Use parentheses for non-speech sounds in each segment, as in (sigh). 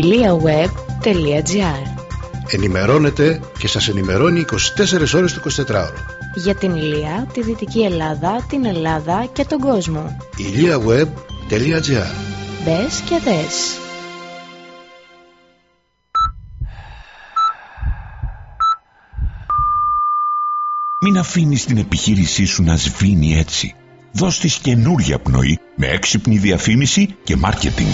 iliaweb.gr Ενημερώνετε και σας ενημερώνει 24 ώρες το 24ωρο. Για την Ηλία, τη Δυτική Ελλάδα, την Ελλάδα και τον κόσμο. iliaweb.gr Μπες και δες. Μην αφήνεις την επιχείρησή σου να σβήνει έτσι. Δώσ' της καινούρια πνοή με έξυπνη διαφήμιση και μάρκετινγκ.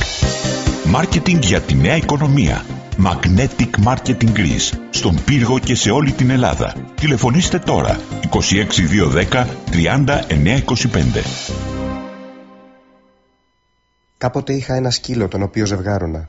Μάρκετινγκ για τη νέα οικονομία. Magnetic Marketing Greece. Στον Πύργο και σε όλη την Ελλάδα. Τηλεφωνήστε τώρα 26210 30925. Κάποτε είχα ένα σκύλο τον οποίο ζευγάρωνα.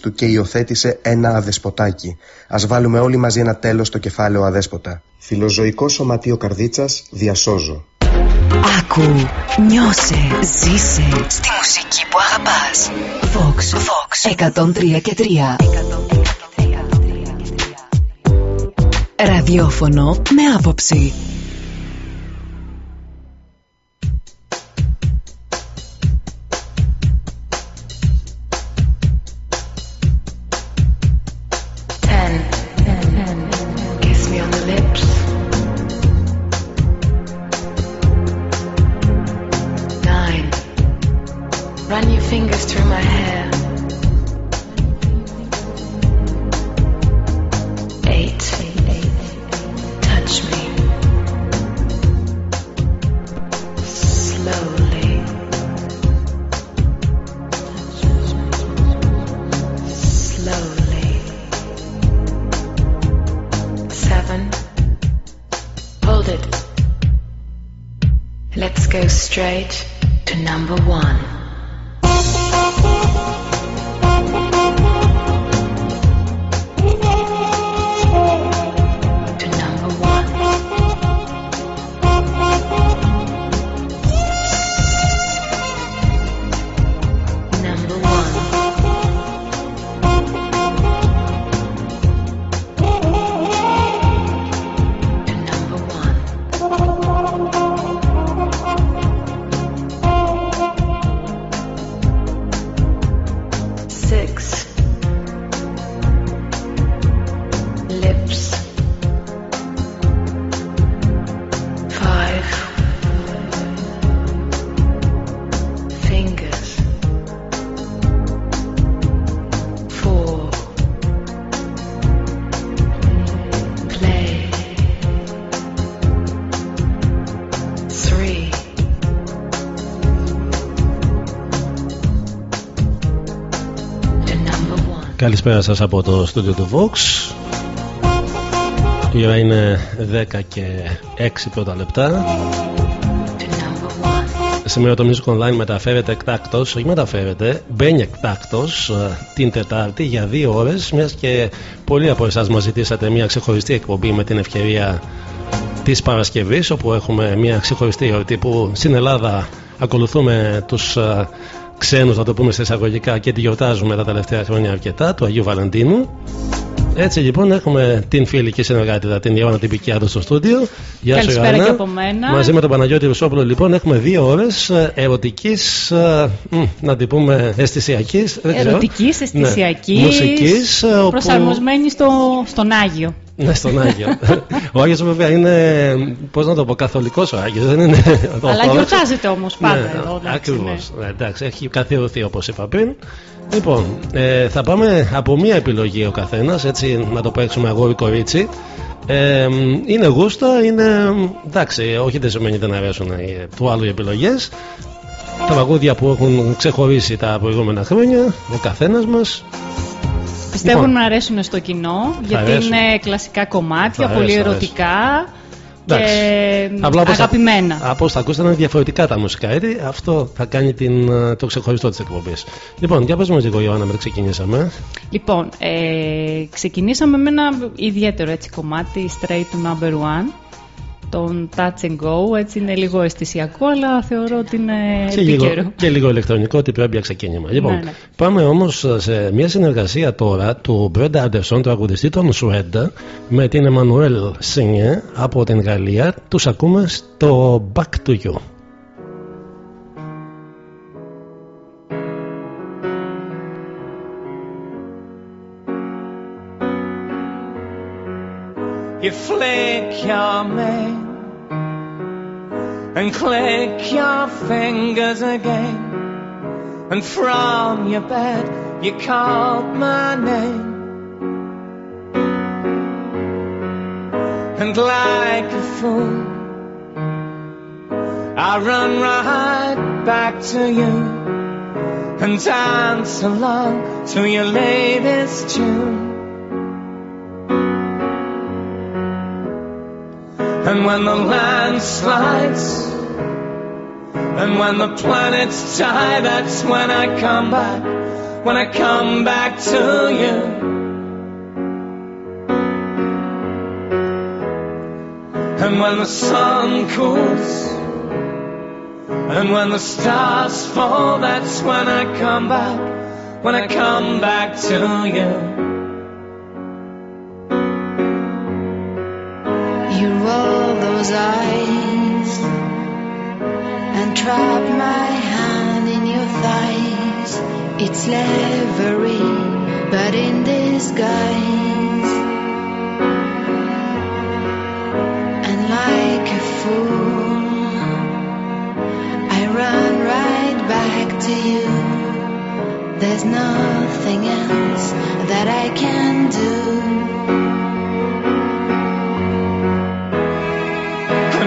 του και υιοθέτησε ένα αδεσποτάκι. Α βάλουμε όλοι μαζί ένα τέλος στο κεφάλαιο αδέσποτα. Φιλοζωικό σωματείο καρδίτσας, διασώζω. Άκου, νιώσε, ζήσε στη μουσική που αγαπάς. Vox, Vox, 103 και 3. Ραδιόφωνο με άποψη. Καλησπέρα σας από το στούντιο του Vox Η ώρα είναι 10 και 6 πρώτα λεπτά To number one. Σήμερα το Music Online μεταφέρεται εκτάκτος Όχι μεταφέρεται, μπαίνει εκτάκτος ε, την Τετάρτη για δύο ώρες Μιας και πολλοί από εσάς μας ζητήσατε μια ξεχωριστή εκπομπή με την ευκαιρία της Παρασκευής Όπου έχουμε μια ξεχωριστή εορτή που στην Ελλάδα ακολουθούμε τους ε, ξένους να το πούμε σε εισαγωγικά και τη γιορτάζουμε τα τελευταία χρόνια αρκετά του Αγίου Βαλεντίνου έτσι λοιπόν έχουμε την φίλη και συνεργάτητα την Ιωάννα την Πικιάδος στο στούντιο. Γεια σου Καλησπέρα Ιωάννα. και από μένα. Μαζί με τον Παναγιώτη Ρουσόπουλο λοιπόν έχουμε δύο ώρες ε, ερωτικής, ε, μ, να την πούμε αισθησιακής. δεν ξέρω. Ερωτικής, αισθησιακής, Ναι. Μουσικής. ε, όπου- Προσαρμοσμένη στο, στον Άγιο. Ναι, στον Άγιο. ο Άγιος βέβαια είναι, πώς να το πω, καθολικός ο Άγιος. Δεν είναι Αλλά ορθόδοξος. γιορτάζεται όμως πάντα Ναι, εδώ. εντάξει, Ακριβώς. Ναι, εντάξει, έχει καθιερωθεί όπως είπα πριν. Λοιπόν, ε, θα πάμε από μία επιλογή ο καθένας, έτσι να το παίξουμε αγόρι-κορίτσι. Ε, είναι γούστα, είναι εντάξει, όχι δεν σημαίνει δεν αρέσουν οι, του άλλου οι επιλογές. Τραγούδια που έχουν ξεχωρίσει τα προηγούμενα χρόνια, ο καθένας μας. Πιστεύουν Λοιπόν. να αρέσουν στο κοινό, γιατί αρέσουν. είναι κλασικά κομμάτια, Θα πολύ αρέσουν, θα ερωτικά. Εντάξει. και Απλά όπως θα- αγαπημένα. Από όσο θα ακούσατε είναι διαφορετικά τα μουσικά έτη. Αυτό θα κάνει την, ε, το ξεχωριστό της εκπομπής. Λοιπόν, για πες μας λίγο, Ιωάννα, μετά ξεκινήσαμε. Λοιπόν, ε, ξεκινήσαμε με ένα ιδιαίτερο έτσι, κομμάτι, straight to number one, τον Touch and Go, έτσι είναι λίγο αισθησιακό, αλλά θεωρώ ότι είναι Και λίγο, επίκαιρο. και λίγο ηλεκτρονικό, ότι πρέπει για ξεκίνημα. Λοιπόν, Ναι, ναι. πάμε όμως σε μια συνεργασία τώρα του Brenda Anderson, του αγουδιστή των Σουέντα, με την Emmanuel Σινιέ από την Γαλλία. Τους ακούμε στο Back to You. You flick your mane and click your fingers again. And from your bed, you called my name. And like a fool, I run right back to you and dance along to your latest tune. And when the land slides, and when the planets die, that's when I come back, when I come back to you. And when the sun cools, and when the stars fall, that's when I come back, when I come back to you. Those eyes and trap my hand in your thighs. It's slavery, but in disguise. And like a fool, I run right back to you. There's nothing else that I can do.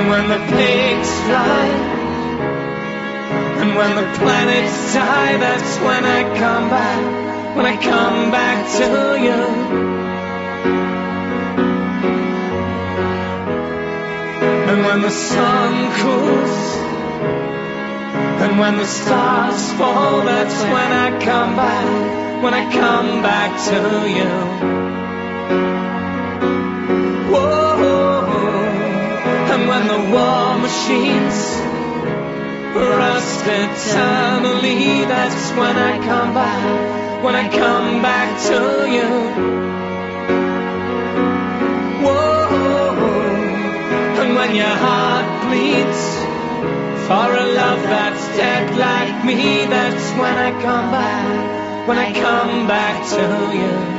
And when the pigs fly, and when the planets die, that's when I come back, when I come back to you. And when the sun cools, and when the stars fall, that's when I come back, when I come back to you. War machines rust eternally, that's when I come back, when I come back to you. Whoa, and when your heart bleeds for a love that's dead like me, that's when I come back, when I come back to you.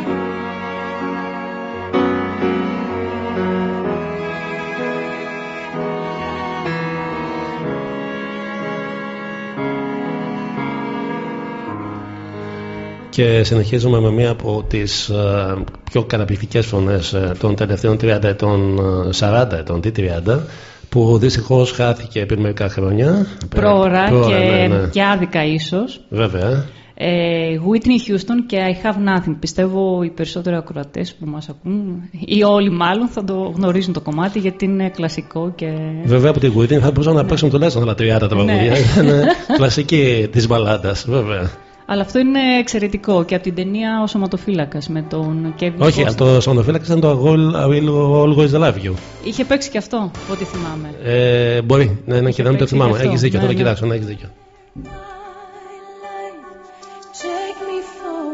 Και συνεχίζουμε με μία από τις ε, πιο καταπληκτικές φωνές ε, των τελευταίων 30 ετών, ε, 40 ετών, τι 30, που δυστυχώς χάθηκε πριν μερικά χρόνια. Πρόωρα Πρόωρα, και, ναι, ναι. και άδικα ίσως. Βέβαια. Ε, Whitney Houston και I Have Nothing. Πιστεύω οι περισσότεροι ακροατές που μας ακούν ή όλοι μάλλον θα το γνωρίζουν το κομμάτι γιατί είναι κλασικό και... Βέβαια από την Whitney θα μπορούσαν να παίξουν τουλάχιστον άλλα 30 τα Ναι. τραγούδια. (laughs) Είναι κλασική της μπαλάντας, βέβαια. Αλλά αυτό είναι εξαιρετικό και από την ταινία Ο Σωματοφύλακας με τον Kevin Όχι, Costner. αυτό το σωματοφύλακας ήταν το I will, I will always love you. Είχε παίξει και αυτό, από ό,τι θυμάμαι. Ε, μπορεί, ναι, ναι, και δεν το παίξει θυμάμαι. και αυτό. Έχεις δίκιο, θα Ναι, το ναι. κοιτάξω, ναι, έχεις δίκιο. Take me for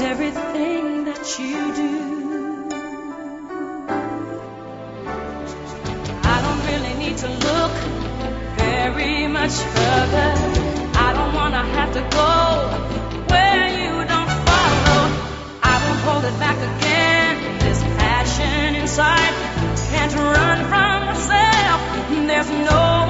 and everything that you do. I don't really need to look very much further. I don't want to have to go where you don't follow. I won't hold it back again. This passion inside can't run from myself. There's nowhere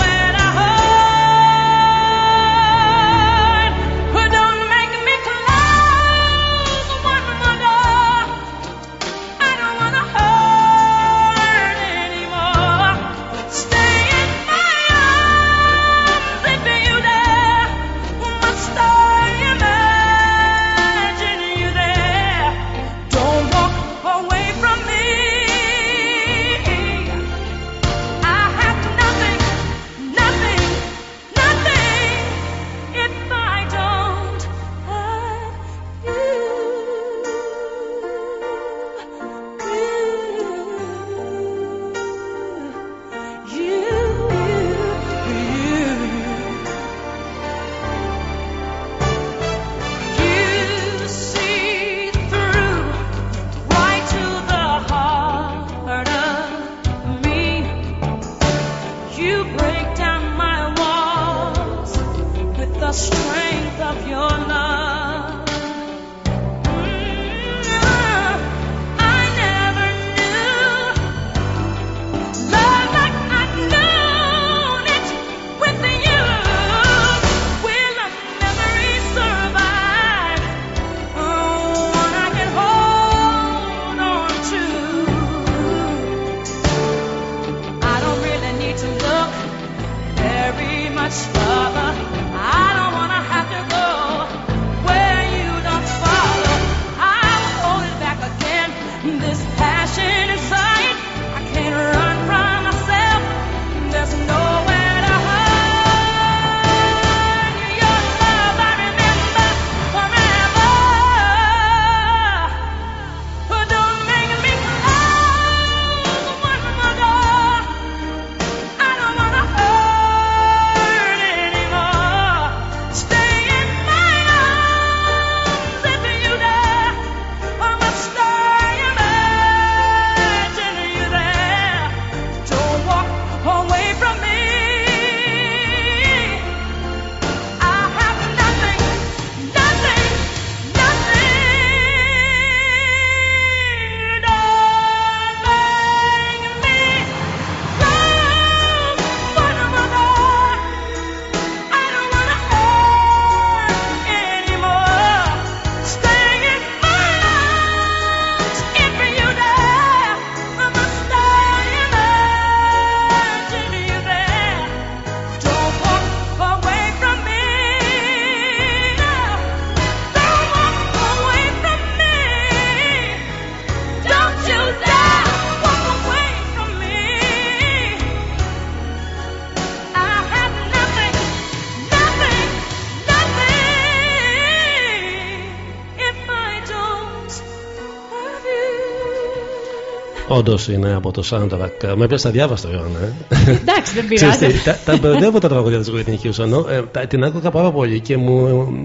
Όντως είναι από το soundtrack. Με έπιασες αδιάβαστο, Ιωάννα. ε. Εντάξει, δεν (laughs) Ξέρεις τι, πειράζει. τα, τα μπερδεύω τα τραγούδια της Whitney Houston. Ε, τα- την άκουγα πάρα πολύ και μου,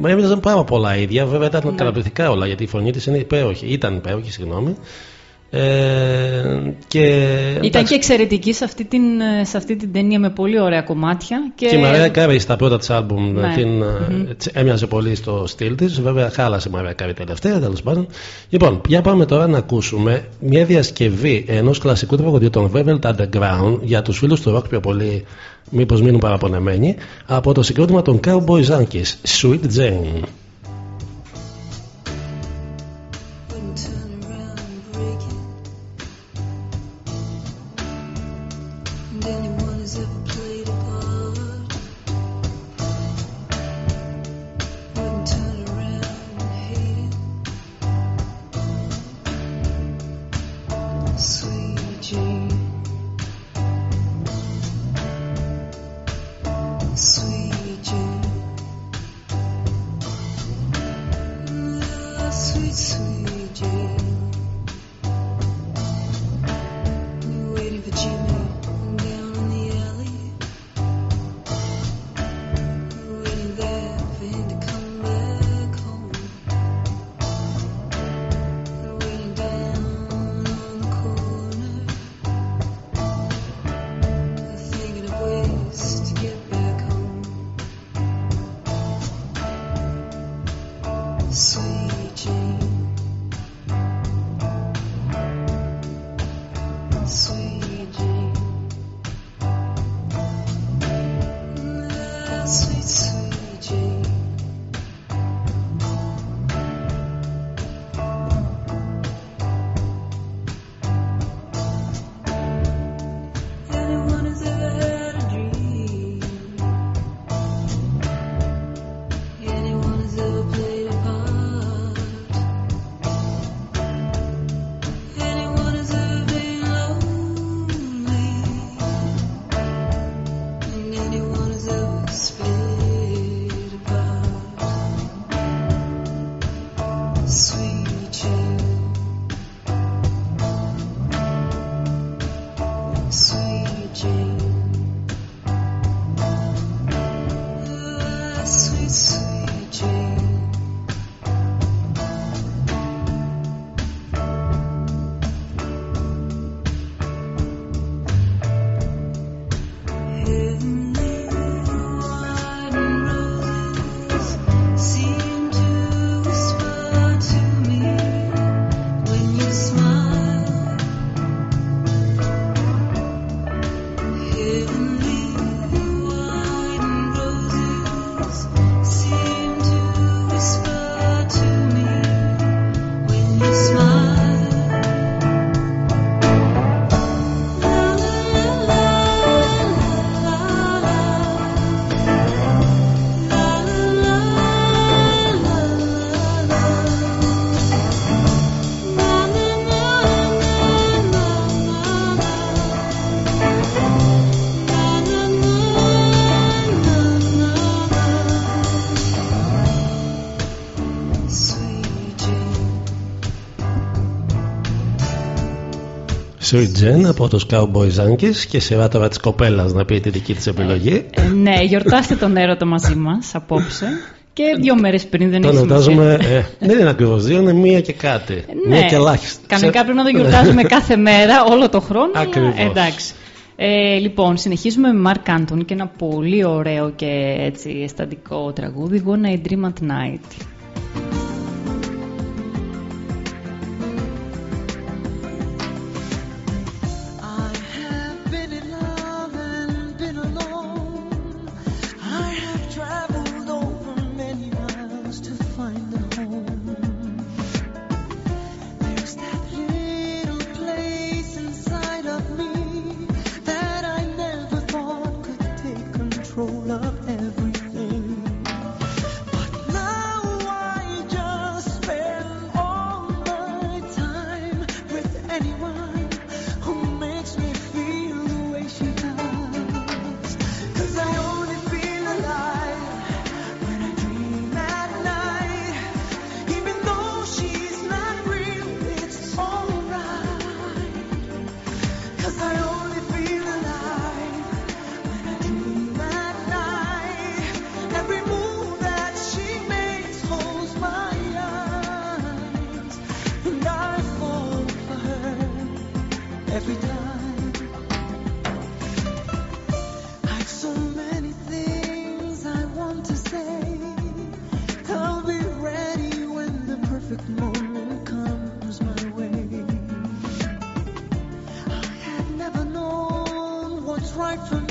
μου έμειναν πάρα πολλά ίδια. Βέβαια ήταν Ναι. καταπληκτικά όλα γιατί η φωνή της είναι υπέροχη. Ήταν υπέροχη, συγγνώμη. Ε, και, Ήταν εντάξει, και εξαιρετική σε αυτή, την, ε, σε αυτή την ταινία με πολύ ωραία κομμάτια. Και, και η Mariah Carey στα πρώτα της άλμπουμ Ναι. την, ε, Μμμ. έτσι, έμοιαζε πολύ στο στυλ της. Βέβαια, χάλασε η Mariah Carey τελευταία, τέλος πάντων. Λοιπόν, για πάμε τώρα να ακούσουμε μια διασκευή ενός κλασικού τραγουδιού των Velvet Underground για τους φίλους του rock πιο πολύ, μήπως μείνουν παραπονεμένοι, από το συγκρότημα των Cowboy Yankees, Sweet Jane. Sweet Jane από τους Cowboy Yankees και σειρά τώρα της κοπέλας να πει τη δική της επιλογή. Ε, ναι, γιορτάστε τον έρωτα μαζί μας απόψε. Και δύο μέρες πριν δεν Το έχεις εορτάζουμε. σημασία. Ε, δεν είναι ακριβώς δύο, είναι μία και κάτι. Ναι, Μία και ελάχιστα. Κανονικά πρέπει να το γιορτάζουμε κάθε μέρα, όλο το χρόνο. αλλά Ακριβώς. Εντάξει. Ε, λοιπόν, συνεχίζουμε με Mark Anthony και ένα πολύ ωραίο και έτσι αισθαντικό τραγούδι, Gonna I Dream at Night. apart from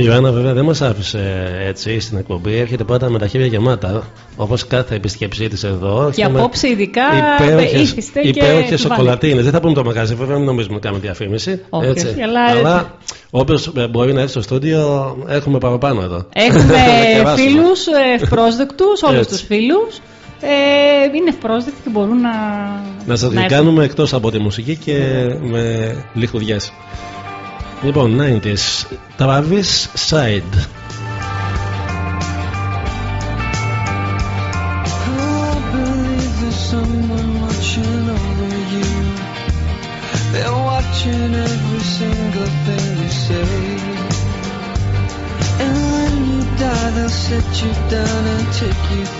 Η Ιωάννα βέβαια δεν μας άφησε έτσι στην εκπομπή. Έρχεται πάντα με τα χέρια γεμάτα. Όπως κάθε επισκέψή της εδώ. Και απόψε ειδικά ήθιστε υπέροχες και σοκολατίνες. Δεν θα πούμε το μαγαζί, βέβαια, μην νομίζουμε να κάνουμε διαφήμιση. Okay, έτσι. Αλλά, αλλά όποιος ε, μπορεί να έρθει στο στούντιο, έχουμε παραπάνω εδώ. Έχουμε (laughs) φίλους ε, ευπρόσδεκτους, όλους τους φίλους. Ε, είναι ευπρόσδεκτοι και μπορούν να. Να σας κάνουμε εκτός από τη μουσική και με λιχουδιές. Λοιπόν, 90s. Travis Side. Watching every single thing you say, and when you die, they'll set you down and take you.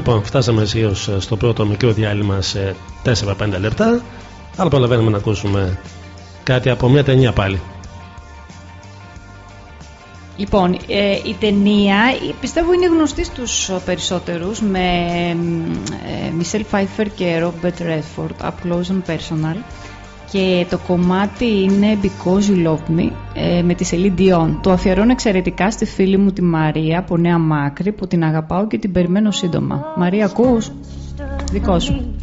Λοιπόν, φτάσαμε αισίω στο πρώτο μικρό διάλειμμα σε 4-5 λεπτά. Αλλά προλαβαίνουμε να ακούσουμε κάτι από μια ταινία πάλι. Λοιπόν, ε, η ταινία ε, πιστεύω είναι γνωστή στους περισσότερους με ε, Μισελ Φάιφερ και Ρόμπερτ Redford, Up Close and Personal και το κομμάτι είναι μπικό ζουλόκμι ε, με τη σελίδα Dion. Το αφιερώνω εξαιρετικά στη φίλη μου, τη Μαρία, από νέα μάκρη, που την αγαπάω και την περιμένω σύντομα. Μαρία, ακούς; Δικός σου.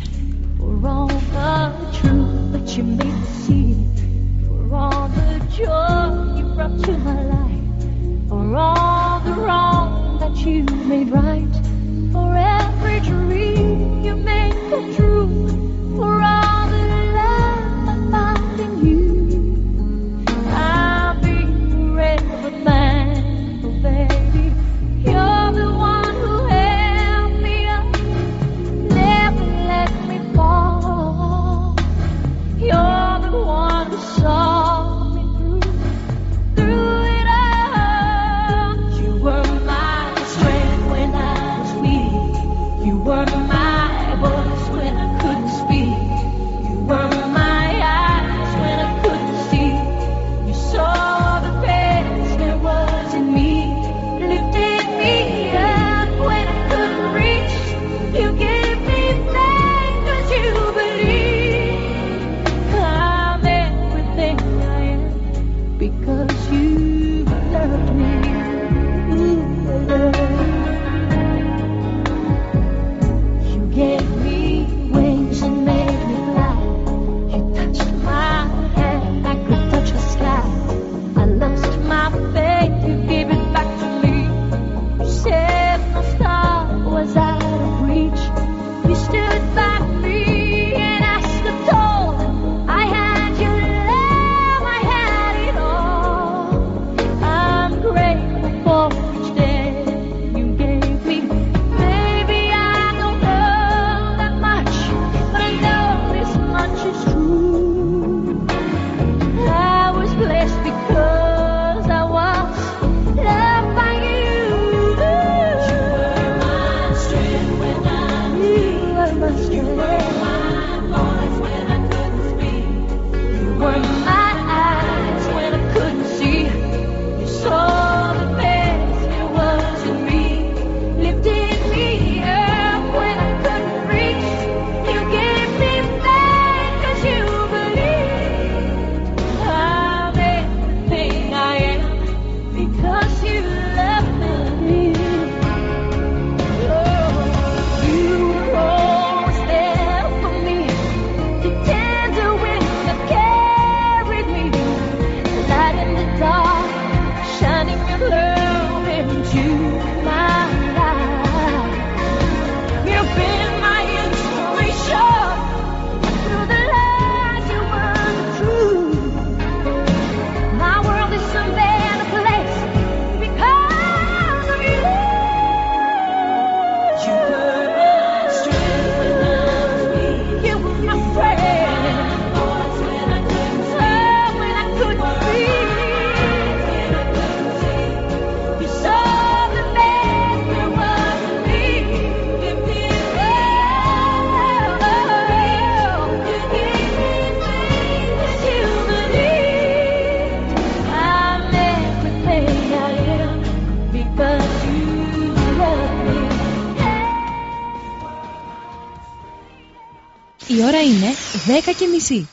10 και μισή.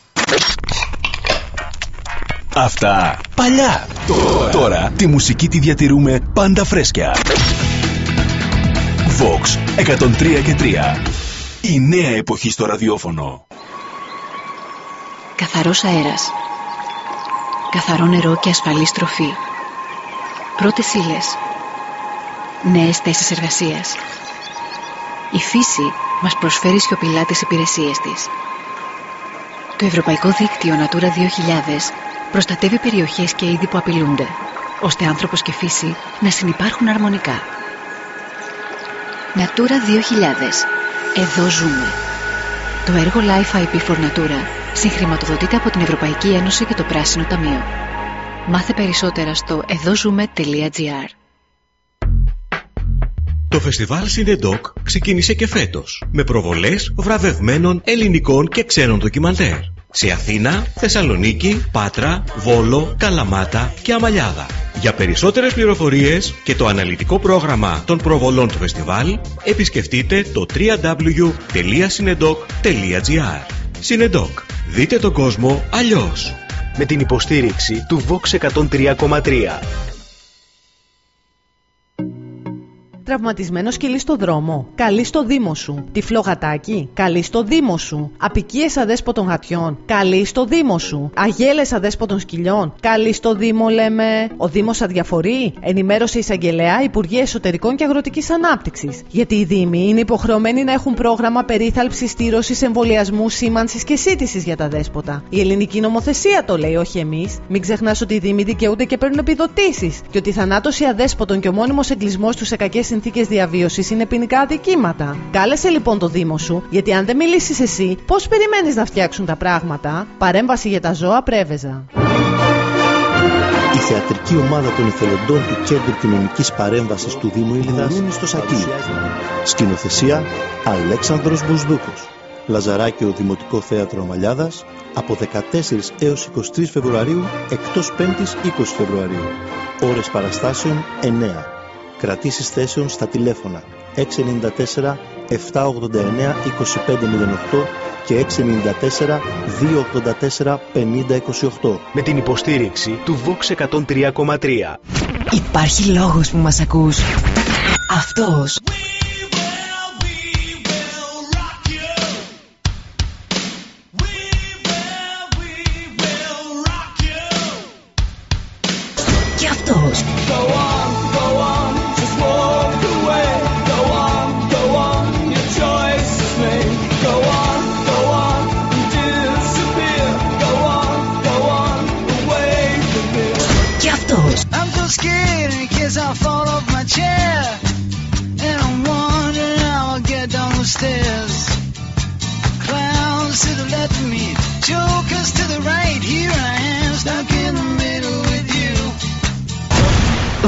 Αυτά παλιά. Τώρα. Τώρα τη μουσική τη διατηρούμε πάντα φρέσκια. Vox 103 και 3. Η νέα εποχή στο ραδιόφωνο. Καθαρός αέρας. Καθαρό νερό και ασφαλή τροφή. Πρώτες ύλες. Νέες θέσεις εργασίας. Η φύση μας προσφέρει σιωπηλά τις υπηρεσίες της. Το Ευρωπαϊκό Δίκτυο Natura 2000 προστατεύει περιοχές και είδη που απειλούνται, ώστε άνθρωπος και φύση να συνυπάρχουν αρμονικά. Natura 2000. Εδώ ζούμε. Το έργο Life IP for Natura συγχρηματοδοτείται από την Ευρωπαϊκή Ένωση και το Πράσινο Ταμείο. Μάθε περισσότερα στο εδώζουμε.gr Το φεστιβάλ Συνεντόκ ξεκίνησε και φέτος με προβολές βραβευμένων ελληνικών και ξένων ντοκιμαντέρ σε Αθήνα, Θεσσαλονίκη, Πάτρα, Βόλο, Καλαμάτα και Αμαλιάδα. Για περισσότερες πληροφορίες και το αναλυτικό πρόγραμμα των προβολών του φεστιβάλ επισκεφτείτε το www.cinedoc.gr Συνεντόκ. Δείτε τον κόσμο αλλιώς. Με την υποστήριξη του Vox 103,3. Τραυματισμένος σκυλί στο δρόμο. Καλή στο Δήμο σου. Τυφλό γατάκι. Καλή στο Δήμο σου. Απικίες αδέσποτων γατιών. Καλή στο Δήμο σου. Αγέλες αδέσποτων σκυλιών. Καλή στο Δήμο, λέμε. Ο Δήμος αδιαφορεί. Ενημέρωσε εισαγγελέα Υπουργεία Εσωτερικών και Αγροτικής Ανάπτυξης. Γιατί οι Δήμοι είναι υποχρεωμένοι να έχουν πρόγραμμα περίθαλψης, στήρωσης, εμβολιασμού, σήμανσης και σύντησης για τα δέσποτα. Η ελληνική νομοθεσία το λέει, όχι εμείς. Μην ξεχνάς ότι οι Δήμοι δικαιούνται και παίρνουν επιδοτήσεις. Και ότι η θανάτωση αδέσποτων και ο μόνιμος εγκλισμός τους σε κακές συνθήκες διαβίωσης είναι ποινικά αδικήματα. Κάλεσε λοιπόν το Δήμο σου, γιατί αν δεν μιλήσεις εσύ, πώς περιμένεις να φτιάξουν τα πράγματα; Παρέμβαση για τα ζώα πρέβεζα. Η θεατρική ομάδα των εθελοντών του Κέντρου Κοινωνικής Παρέμβασης του Δήμου Ήλιδας στο Σακί. Σκηνοθεσία Αλέξανδρος Μπουσδούκος. Λαζαράκιο Δημοτικό Θέατρο Αμαλιάδας από 14 έως 23 Φεβρουαρίου εκτός 5ης 20 Φεβρουαρίου. Ώρες παραστάσεων 9. Κρατήσεις θέσεων στα τηλέφωνα 694 789 2508 και 694 284 5028. Με την υποστήριξη του Vox 103,3. Υπάρχει λόγος που μας ακούς. Αυτός.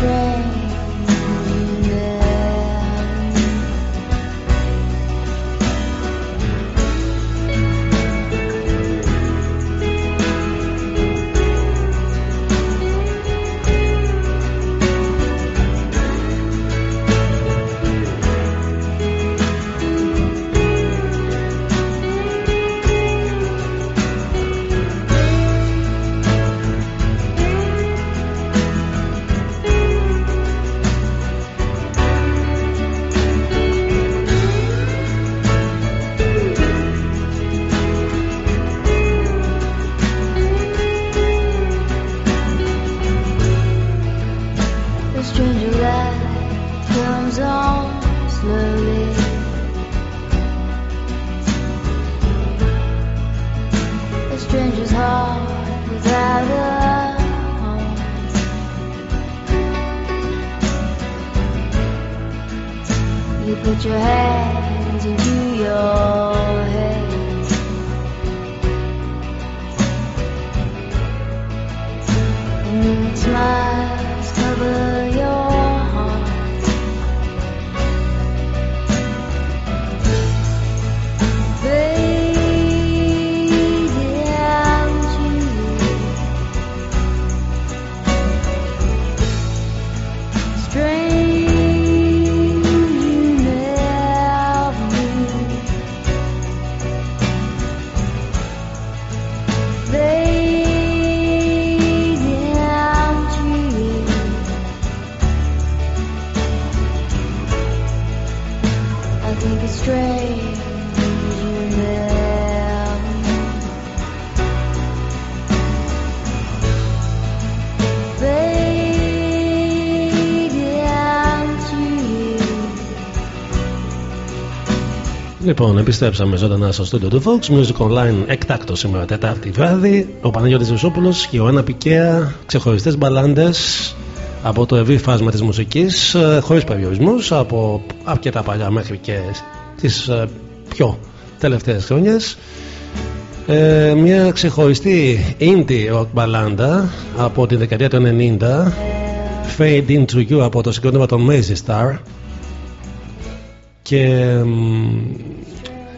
straight Λοιπόν, επιστρέψαμε ζωντανά στο στούντιο του Fox Music Online εκτάκτο σήμερα Τετάρτη βράδυ. Ο Παναγιώτης Βουσόπουλος και ο Άννα Πικέα, ξεχωριστές μπαλάντες από το ευρύ φάσμα της μουσικής, ε, χωρίς περιορισμούς, από αρκετά παλιά μέχρι και τις ε, πιο τελευταίες χρόνιες. Ε, μια ξεχωριστή indie rock μπαλάντα από τη δεκαετία του 90 Fade Into You από το συγκρότημα των Mazy Star και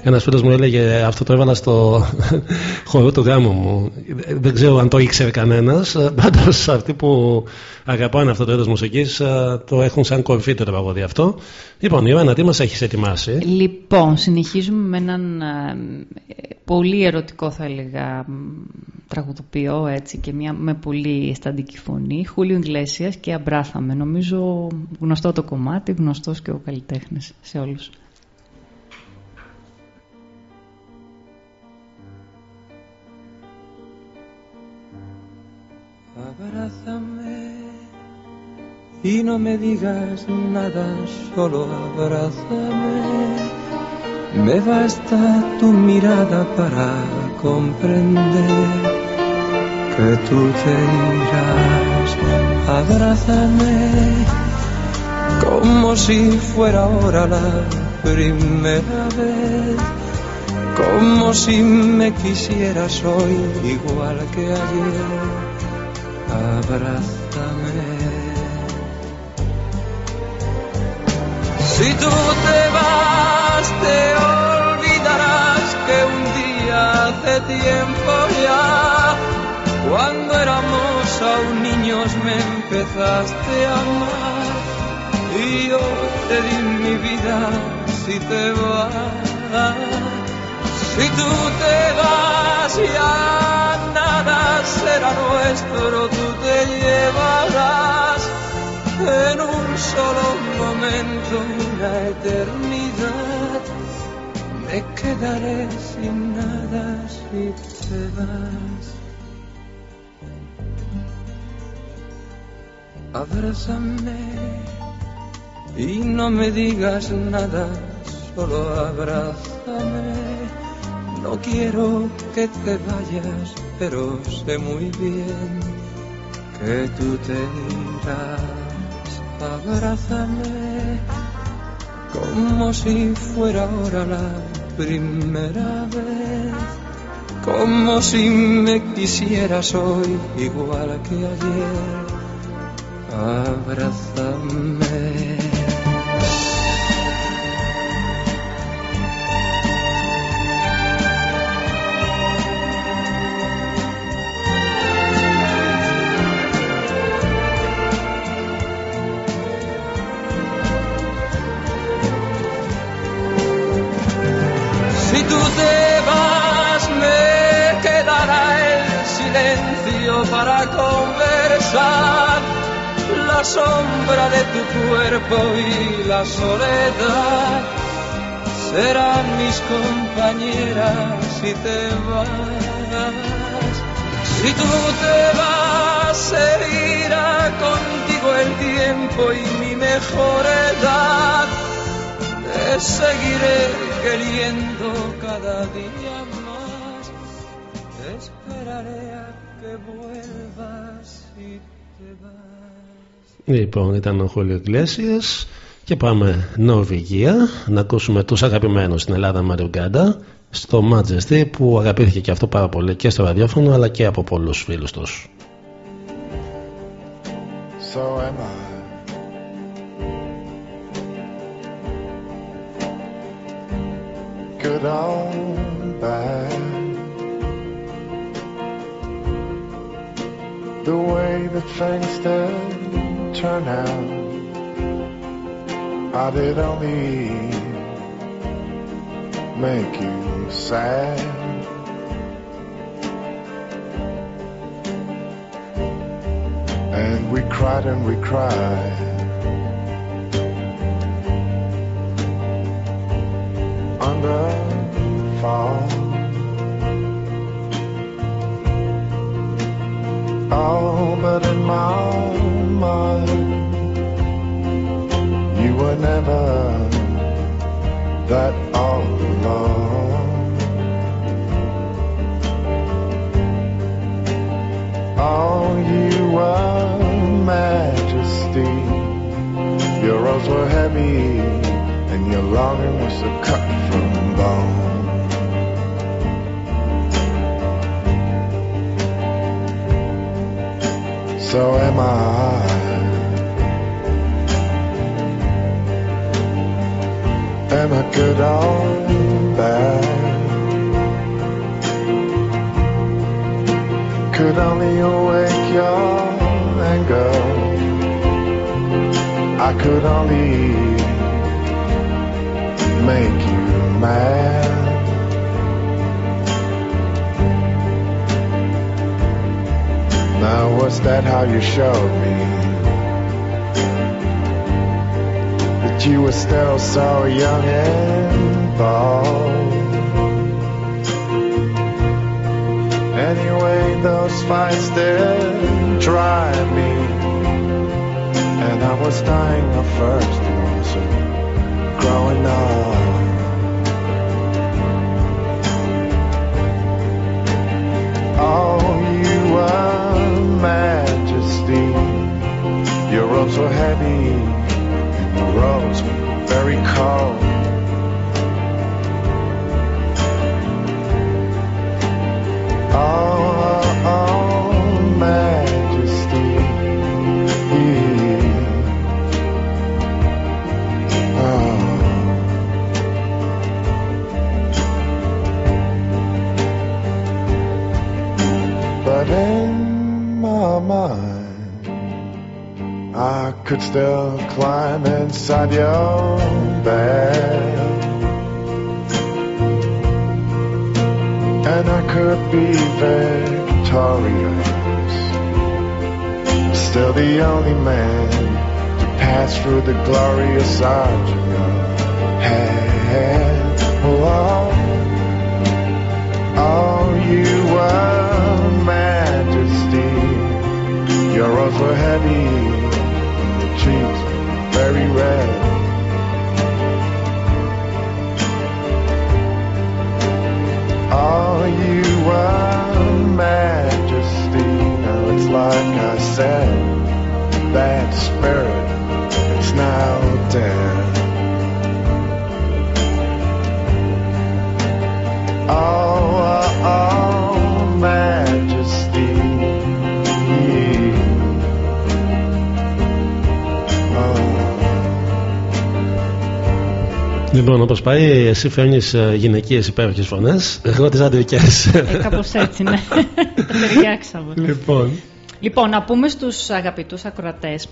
ένας φίλος μου έλεγε αυτό το έβαλα στο (laughs) χώρο του γάμου μου. Δεν ξέρω αν το ήξερε κανένας. Πάντως αυτοί που αγαπάνε αυτό το είδος μουσικής το έχουν σαν κορυφή το τραγούδι αυτό. Λοιπόν, Ιωάννα, τι μας έχεις ετοιμάσει; Λοιπόν, συνεχίζουμε με έναν ε, πολύ ερωτικό θα έλεγα τραγουδοποιό έτσι και μια με πολύ αισθαντική φωνή. Χούλιο Ιγκλέσιας και Αμπράθαμε. Νομίζω γνωστό το κομμάτι, γνωστός και ο καλλιτέχνης σε όλους. Abrázame y no me digas nada, solo abrázame. Me basta tu mirada para comprender que tú te irás. Abrázame como si fuera ahora la primera vez. Como si me quisieras hoy igual que ayer abrázame. Si tú te vas, te olvidarás que un día hace tiempo ya, cuando éramos aún niños, me empezaste a amar. Y yo te di mi vida si te vas. Si tú te vas ya nada será nuestro, tú te llevarás en un solo momento una eternidad. Me quedaré sin nada si te vas. Abrázame y no me digas nada, solo abrázame. No quiero que te vayas, pero sé muy bien que tú te irás. Abrázame como si fuera ahora la primera vez. Como si me quisieras hoy igual que ayer. Abrázame. Conversar. La sombra de tu cuerpo y la soledad serán mis compañeras si te vas. Si tú te vas, seguirá contigo el tiempo y mi mejor edad. Te seguiré queriendo cada día más. Te esperaré a que vuelvas si te vas. Λοιπόν, ήταν ο Χούλιο Ιγκλέσιας και πάμε Νορβηγία να ακούσουμε τους αγαπημένους στην Ελλάδα Μαριουγκάντα στο Majesty που αγαπήθηκε και αυτό πάρα πολύ και στο ραδιόφωνο αλλά και από πολλούς φίλους τους. so am I. Good or bad, the way that things did turn out, I did only make you sad. And we cried and we cried. Under fall. all but in my own mind. You were never that all alone. Oh, you were majesty. Your arms were heavy, and your longing was a cut from bone. So am I. Am I good or bad? Could only awake your anger. I could only make you mad. Now was that how you showed me that you were still so young and bold? Anyway, those fights did drive me, and I was dying of first, also growing up. Oh, you were majesty. You're all heavy, you're all very cold. Oh. Could still climb inside your bed. and I could be victorious. Still the only man to pass through the glorious arch of your head. Oh, oh, you were majesty. Your robes were heavy, very red. Oh, you were majesty. Now it's like I said, that spirit is now dead. Λοιπόν, όπως πάει, εσύ φέρνεις γυναικείες υπέροχες φωνές. Εγώ τις αντρικές. Ε, κάπως έτσι, ναι. (laughs) Τα ταιριάξαμε. λοιπόν. Λοιπόν, να πούμε στους αγαπητούς ακροατές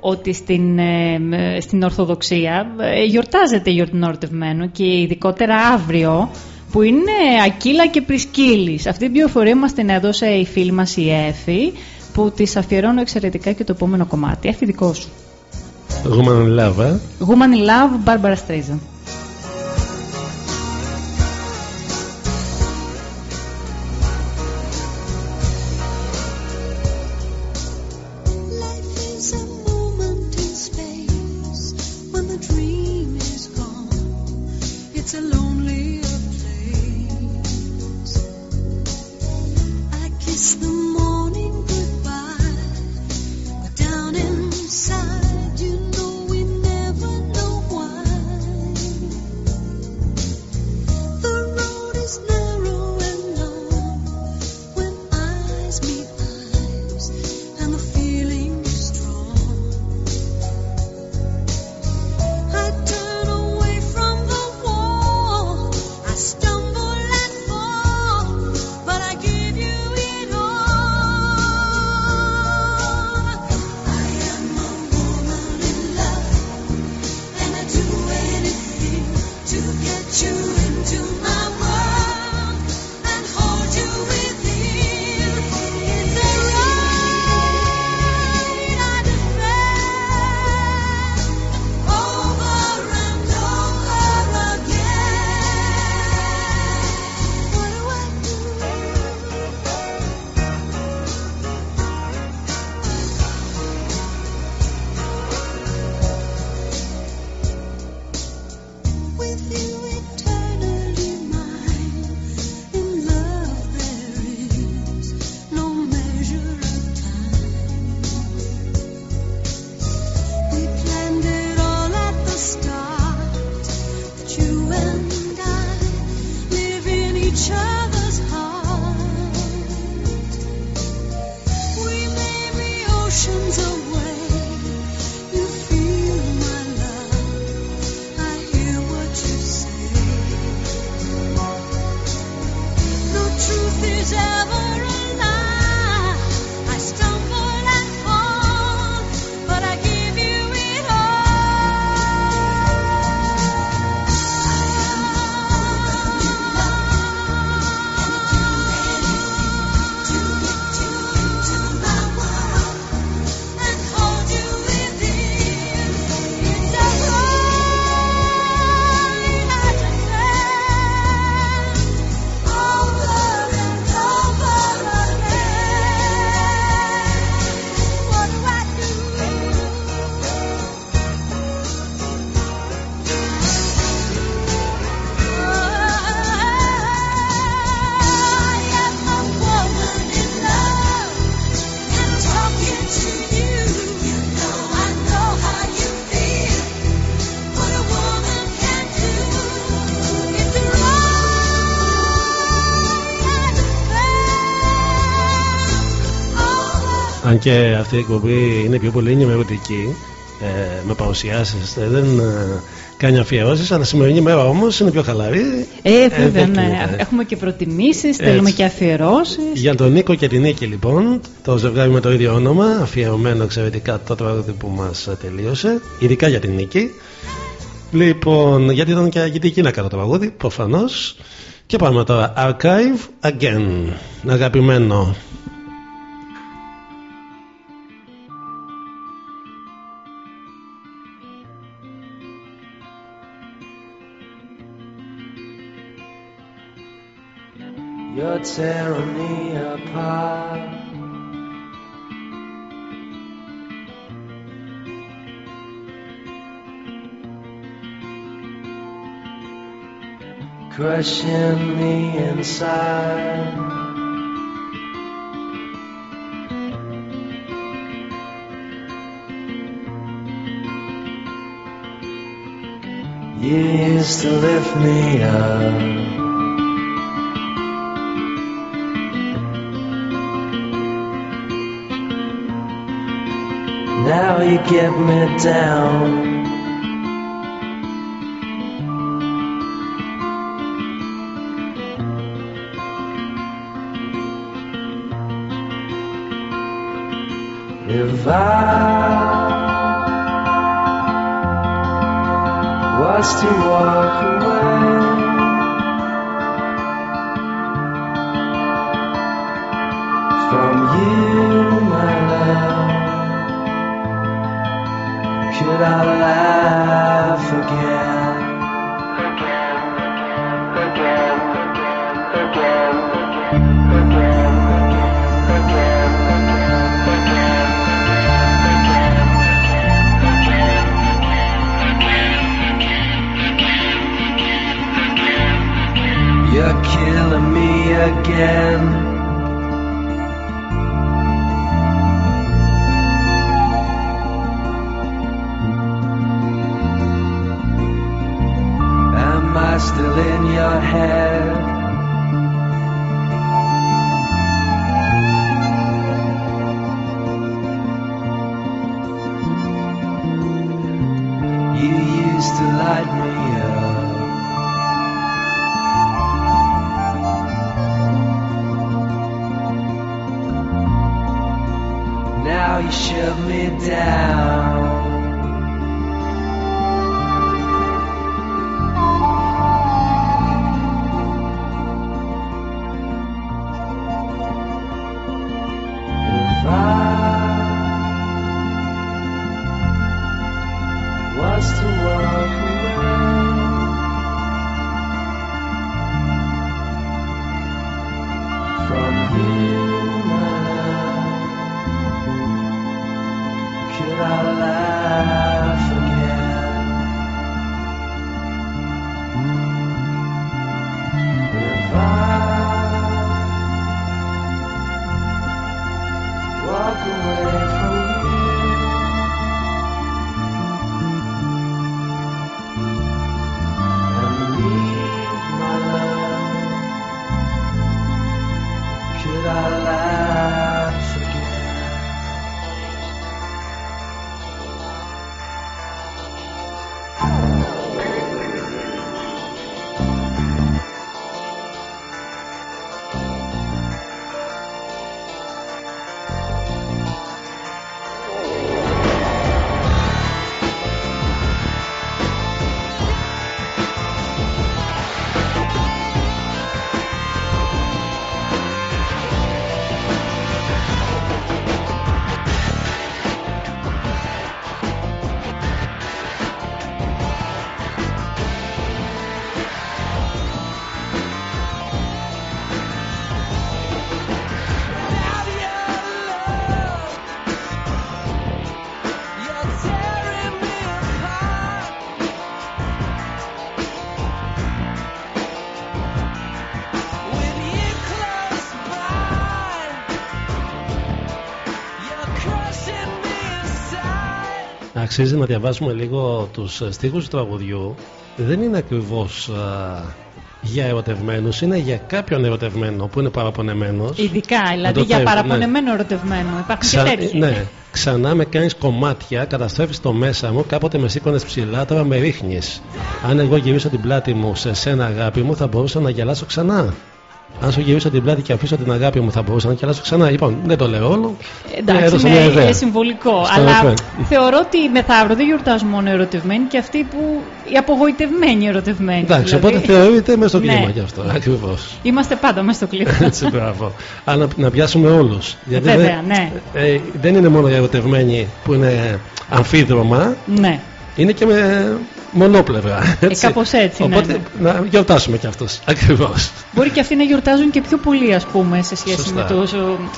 ότι στην, ε, ε, στην Ορθοδοξία ε, γιορτάζεται η γιορτή των ερωτευμένων και ειδικότερα αύριο που είναι Ακύλα και Πρισκύλης. Αυτή την πληροφορία μας την έδωσε η φίλη μας η Έφη που της αφιερώνω εξαιρετικά και το επόμενο κομμάτι. Έφη δικό σου. Woman in Love, ε. Woman in Love, Barbara Streisand. Και αυτή η εκπομπή είναι πιο πολύ ενημερωτική, ε, με παρουσιάσεις, δεν ε, κάνει αφιερώσεις, αλλά σημερινή μέρα όμως είναι πιο χαλαρή. Ε, βέβαια, δεν ναι. γίνεται. Έχουμε και προτιμήσεις, θέλουμε και αφιερώσεις. Για τον Νίκο και την Νίκη, λοιπόν, το ζευγάρι με το ίδιο όνομα, αφιερωμένο εξαιρετικά το τραγούδι που μας τελείωσε, ειδικά για την Νίκη. Λοιπόν, γιατί ήταν και αγγιτική να κάνω το τραγούδι, προφανώς. Και πάμε τώρα. Archive Again. Αγαπημένο. Tearing me apart. Crushing me inside. You used to lift me up. You get me down. If I was to walk away. Again. Αξίζει να διαβάσουμε λίγο τους ε, στίχους του τραγουδιού. Δεν είναι ακριβώς α, για ερωτευμένους, είναι για κάποιον ερωτευμένο που είναι παραπονεμένος. Ειδικά, δηλαδή το για θέλει, παραπονεμένο ερωτευμένο. Υπάρχουν Ξα... και τέτοιοι. Ναι, ξανά με κάνεις κομμάτια, καταστρέφεις το μέσα μου. Κάποτε με σήκωνες ψηλά, τώρα με ρίχνεις. Αν εγώ γυρίσω την πλάτη μου σε σένα, αγάπη μου, θα μπορούσα να γελάσω ξανά. Αν σου γυρίσω την πλάτη και αφήσω την αγάπη μου, θα μπορούσα να γελάσω ξανά. Λοιπόν, δεν το λέω όλο. Εντάξει, Έδωσα είναι, μια ιδέα. είναι συμβολικό. Στο αλλά ρεφρέν. θεωρώ ότι μεθαύριο δεν γιορτάζουν μόνο οι ερωτευμένοι και αυτοί που. οι απογοητευμένοι ερωτευμένοι. Εντάξει, δηλαδή. οπότε θεωρείται μέσα στο Ναι. κλίμα γι' αυτό. Ακριβώς. Είμαστε πάντα μέσα στο κλίμα. Έτσι, μπράβο. Αλλά να, να πιάσουμε όλους. Βέβαια, δεν, ναι. ε, δεν είναι μόνο οι ερωτευμένοι που είναι αμφίδρομα, ναι. είναι και με μονόπλευρα. Έτσι. κάπως έτσι, ναι, Οπότε να γιορτάσουμε κι αυτούς. Ακριβώς. Μπορεί και αυτοί να γιορτάζουν και πιο πολύ, ας πούμε, σε σχέση Σωστά. με τους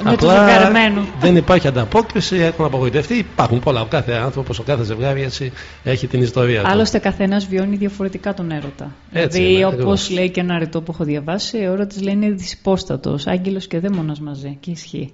με τους Απλά ζευγαρισμένους. δεν υπάρχει ανταπόκριση, έχουν απογοητευτεί. Υπάρχουν πολλά. Ο κάθε άνθρωπος, ο κάθε ζευγάρι έτσι έχει την ιστορία του. Άλλωστε, καθένας βιώνει διαφορετικά τον έρωτα. Έτσι δηλαδή, είναι, όπως ακριβώς. λέει και ένα ρητό που έχω διαβάσει, ο έρωτας λέει είναι δυσπόστατος, άγγελος και δαίμονας μαζί. Και ισχύει.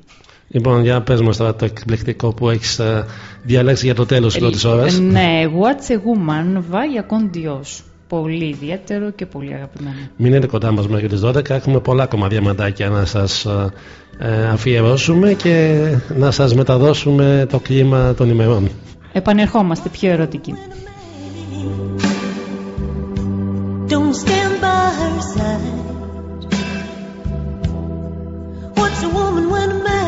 Λοιπόν, για πες μας τώρα το εκπληκτικό που έχεις ε, διαλέξει για το τέλος της πρώτης ώρας. Ε, ναι, What's a Woman via con Dios. Πολύ ιδιαίτερο και πολύ αγαπημένο. Μείνετε κοντά μας μέχρι τις 12. Έχουμε πολλά ακόμα διαματάκια να σας ε, ε, αφιερώσουμε και να σας μεταδώσουμε το κλίμα των ημερών. Επανερχόμαστε πιο ερωτικοί. Don't stand by her side. What's a woman when a man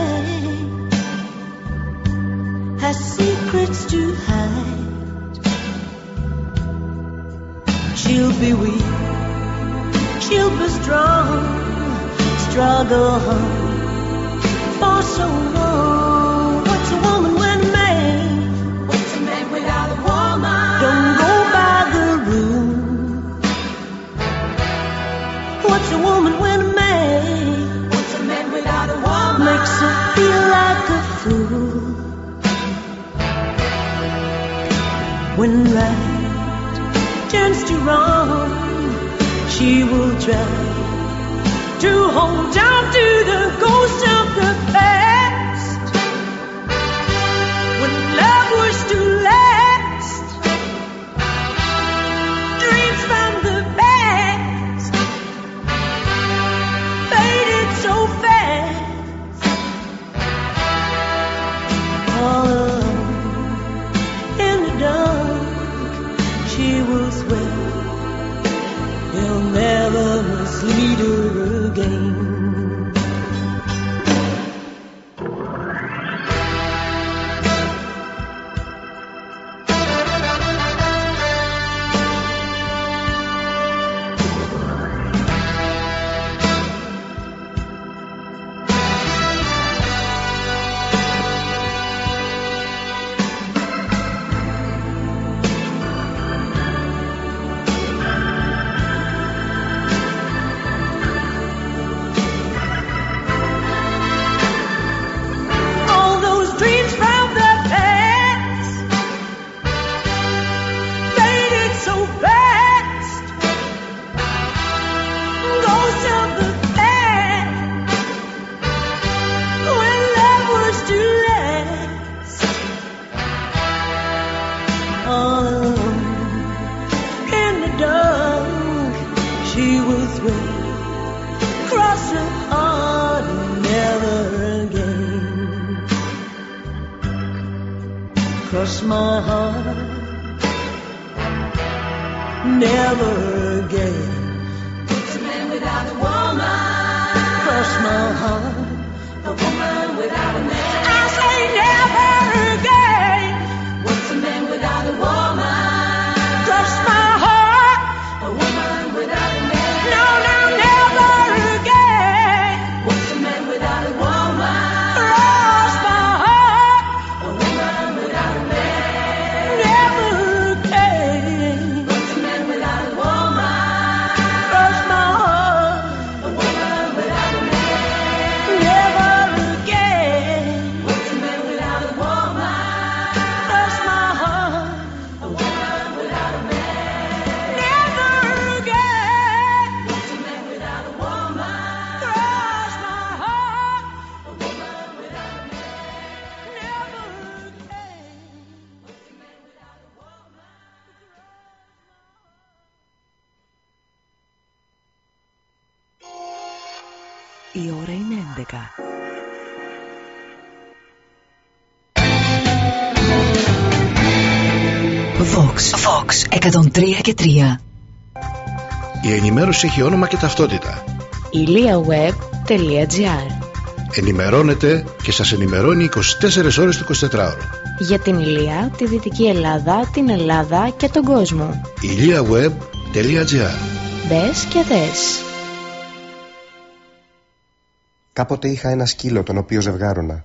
has secrets to hide? She'll be weak, she'll be strong, struggle hard for so long. What's a woman when a man? What's a man without a woman? Don't go by the rules. What's a woman when When right turns to wrong, she will try to hold on to the ghost of the past. My heart, never again. 103 και 3. Η ενημέρωση έχει όνομα και ταυτότητα. iliaweb.gr Ενημερώνετε και σας ενημερώνει 24 ώρες το 24ωρο. Για την Ηλία, τη Δυτική Ελλάδα, την Ελλάδα και τον κόσμο. iliaweb.gr Μπες και δες. Κάποτε είχα ένα σκύλο τον οποίο ζευγάρωνα.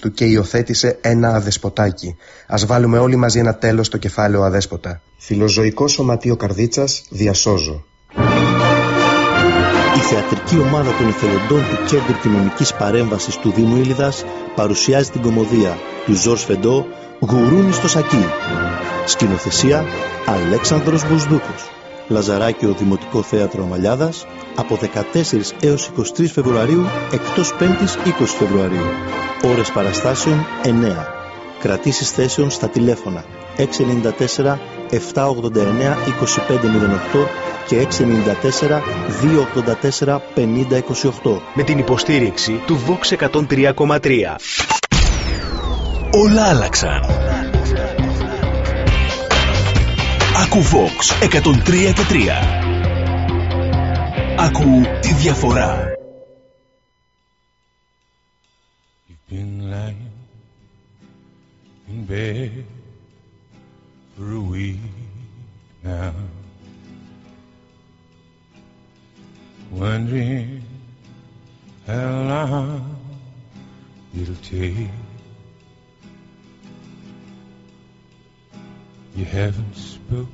του και υιοθέτησε ένα αδεσποτάκι. Α βάλουμε όλοι μαζί ένα τέλος στο κεφάλαιο αδέσποτα. Φιλοζωικό Σωματείο Καρδίτσας, διασώζω. Η θεατρική ομάδα των εθελοντών του Κέντρου Κοινωνικής Παρέμβασης του Δήμου Ήλιδας παρουσιάζει την κομμωδία του Ζορς Φεντό «Γουρούνι στο σακί». Σκηνοθεσία Αλέξανδρος Μπουσδούκος. Λαζαράκιο Δημοτικό Θέατρο Μαλιάδας από 14 έως 23 Φεβρουαρίου εκτός 5ης 20 Φεβρουαρίου. Ώρες παραστάσεων 9. Κρατήσεις θέσεων στα τηλέφωνα 694 789 2508 και 694 284 5028. Με την υποστήριξη του Vox 103,3. Όλα άλλαξαν. Ακού Vox 103 και 3. Ακού τη διαφορά. been lying in bed for a week now, wondering how long it'll take. You haven't spoke.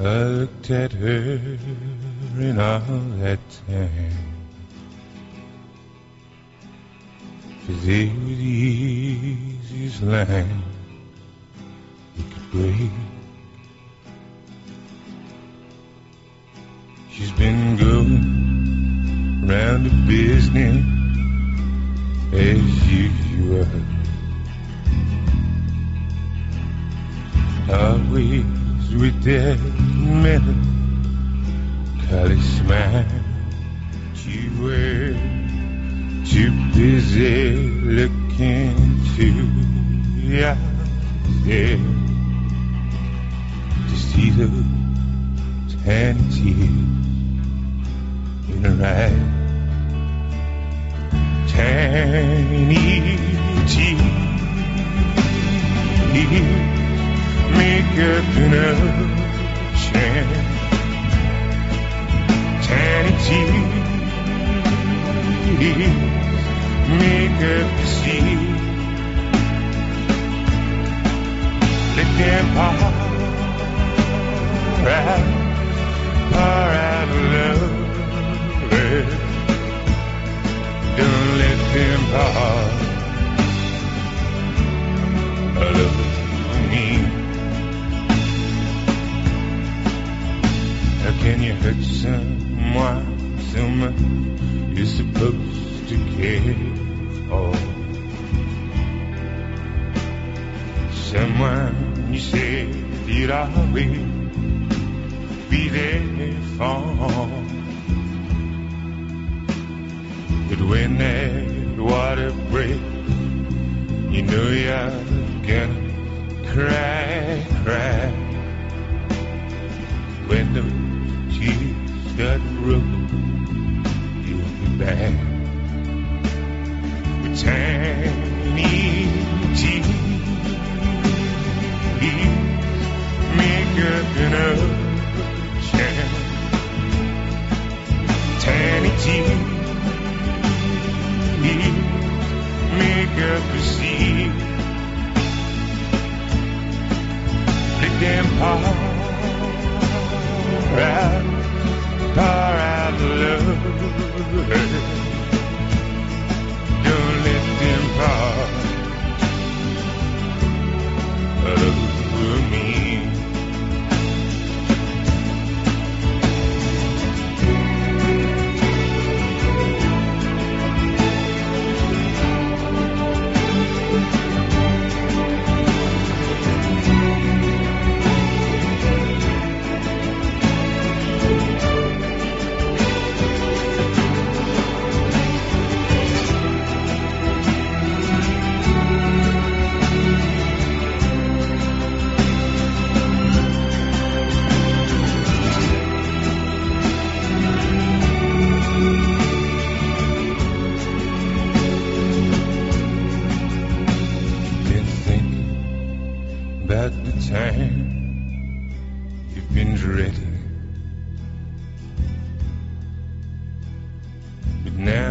I looked at her in all that time. They were the easiest line you could break. She's been going round the business as usual. always with that melancholy smile, Talisman, tu es, tu baiser le quien tu to see the ten tears in her eyes. Tiny tears make up an ocean. Tiny tears make the sea. Let them out, out love. Don't let them pour love can you hurt someone so much? You're supposed to care for someone you said you'd always be there for. But when that water breaks, you know you're gonna cry, cry. When those back room, you'll be back tiny. Make up in a jam, tiny. Make up a sea. Let them part out about love. Don't let them part.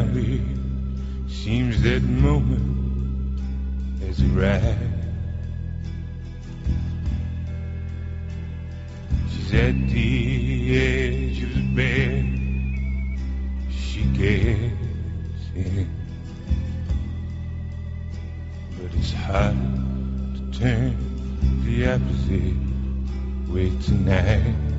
It seems that moment has arrived. She's at the edge of the bed. She gets in. But it's hard to turn the opposite way tonight.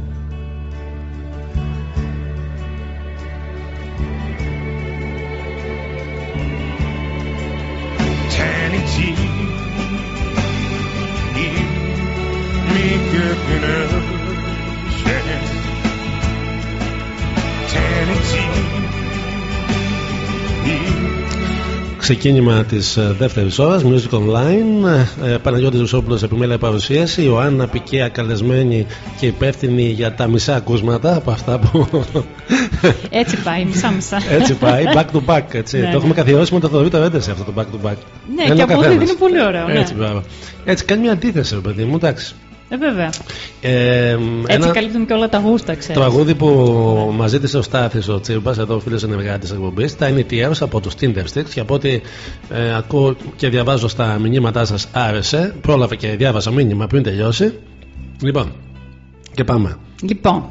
Ξεκίνημα της δεύτερης ώρας, Music Online. Ε, Παναγιώτης Ζουσόπουλο, επιμέλεια παρουσίαση. Ιωάννα Πικέα, καλεσμένη και υπεύθυνη για τα μισά ακούσματα από αυτά που. Έτσι πάει, μισά-μισά. έτσι πάει, back to back. Έτσι. Ναι, το ναι. έχουμε καθιερώσει με το Θοδωρή Ταβέντε αυτό το back to back. Ναι, Ένα και ο από καθένας. ό,τι είναι πολύ ωραίο. Ναι. Έτσι, μπράβο. Έτσι, κάνει μια αντίθεση, ρε παιδί μου, εντάξει. Ε, βέβαια. Ε, Έτσι ένα καλύπτουν και όλα τα γούστα, ξέρεις. τραγούδι που μα ζήτησε ο Στάθης ο Τσίρμπας, εδώ ο φίλος ενεργάτη της εκπομπής, τα NTRs από τους Tinder Sticks και από ό,τι ε, ακούω και διαβάζω στα μηνύματά σας άρεσε. Πρόλαβα και διάβασα μήνυμα πριν τελειώσει. Λοιπόν, και πάμε. Λοιπόν,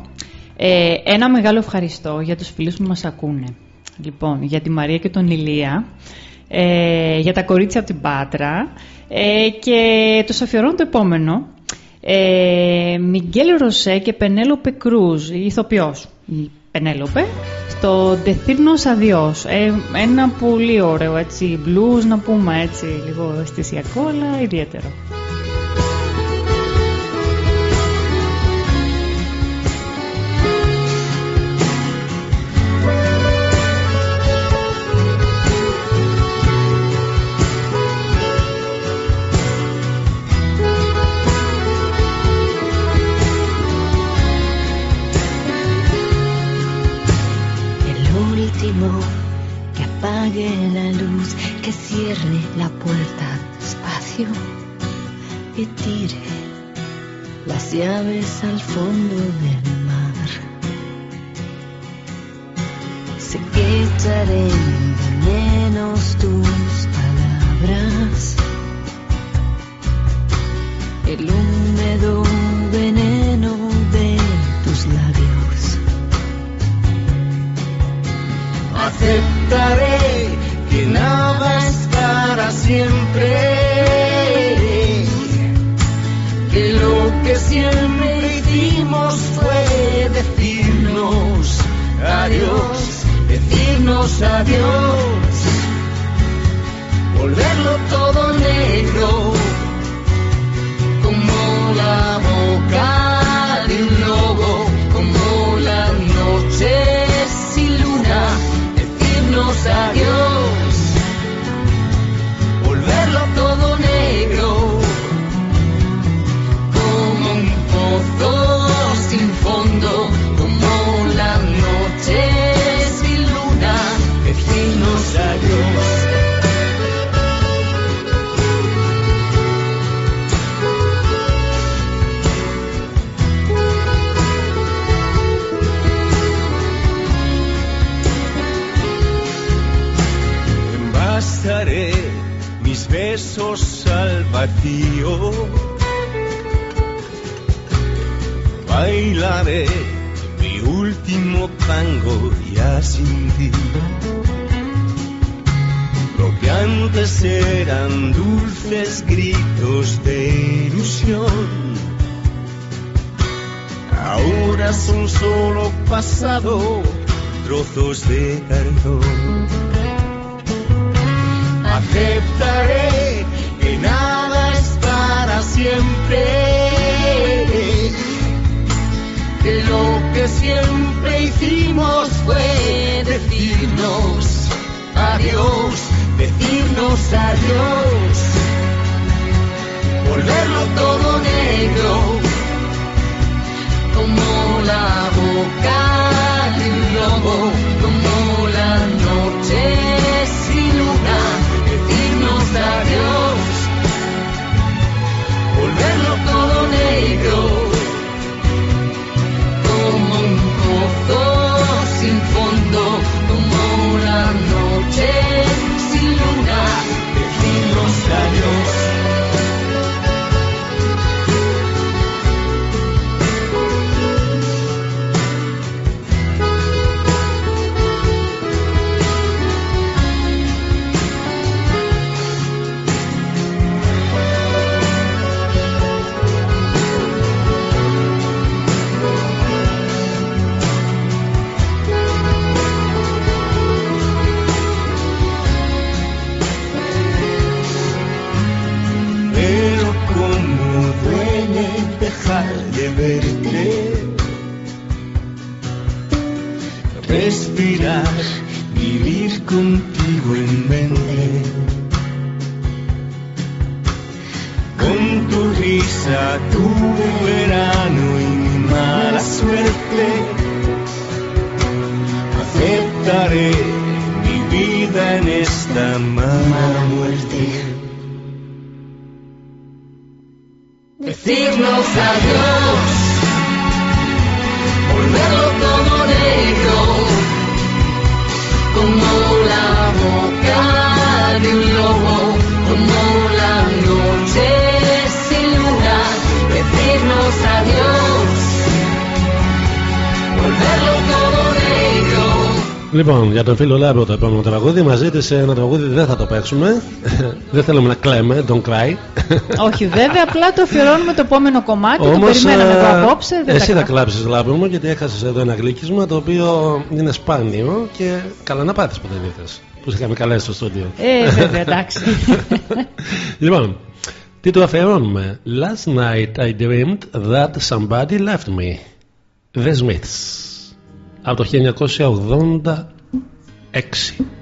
ε, ένα μεγάλο ευχαριστώ για τους φίλους που μας ακούνε. Λοιπόν, για τη Μαρία και τον Ηλία, ε, για τα κορίτσια από την Πάτρα ε, και το αφιερώνω το επόμενο. Ε, Μιγγέλ Ροσέ και Πενέλοπε Κρούζ, η ηθοποιός, η Πενέλοπε, στο Decirnos Adios. Ε, ένα πολύ ωραίο έτσι, blues να πούμε έτσι, λίγο αισθησιακό, αλλά ιδιαίτερο. La puerta despacio y tire las llaves al fondo del mar. Sé que echaré en menos tus palabras, el húmedo veneno de tus labios. Aceptaré siempre. Que lo que siempre hicimos fue decirnos adiós, decirnos adiós. Volverlo todo negro, como la boca de un lobo, como la noche sin luna, decirnos adiós, besos al. Bailaré mi último tango ya sin ti. Lo que antes eran dulces gritos de ilusión, ahora son solo pasado trozos de cartón. Aceptaré siempre. Que lo que siempre hicimos fue decirnos adiós, decirnos adiós. Volverlo todo negro, como la boca de un lobo, San go. Respirar, vivir contigo en mente. Con tu risa, tu verano y mi mala suerte, aceptaré mi vida en esta mala muerte. Decirnos adiós, you know what? Λοιπόν, για τον φίλο Λάμπρο το επόμενο τραγούδι μας ζήτησε ένα τραγούδι, δεν θα το παίξουμε. (laughs) δεν θέλουμε να κλαίμε, don't cry. (laughs) Όχι, βέβαια, απλά το αφιερώνουμε το επόμενο κομμάτι. το Όμως, περιμέναμε ε, από απόψε. Δεν εσύ τα θα κλα- κλάψεις Λάμπρο μου γιατί έχασες εδώ ένα γλύκισμα το οποίο είναι σπάνιο και καλά να πάθεις που δεν ήρθες. Που σε είχαμε καλέσει στο στούντιο. Ε, βέβαια, εντάξει. (laughs) λοιπόν, τι του αφιερώνουμε; Last night I dreamed that somebody left me. The Smiths. Από το 1986.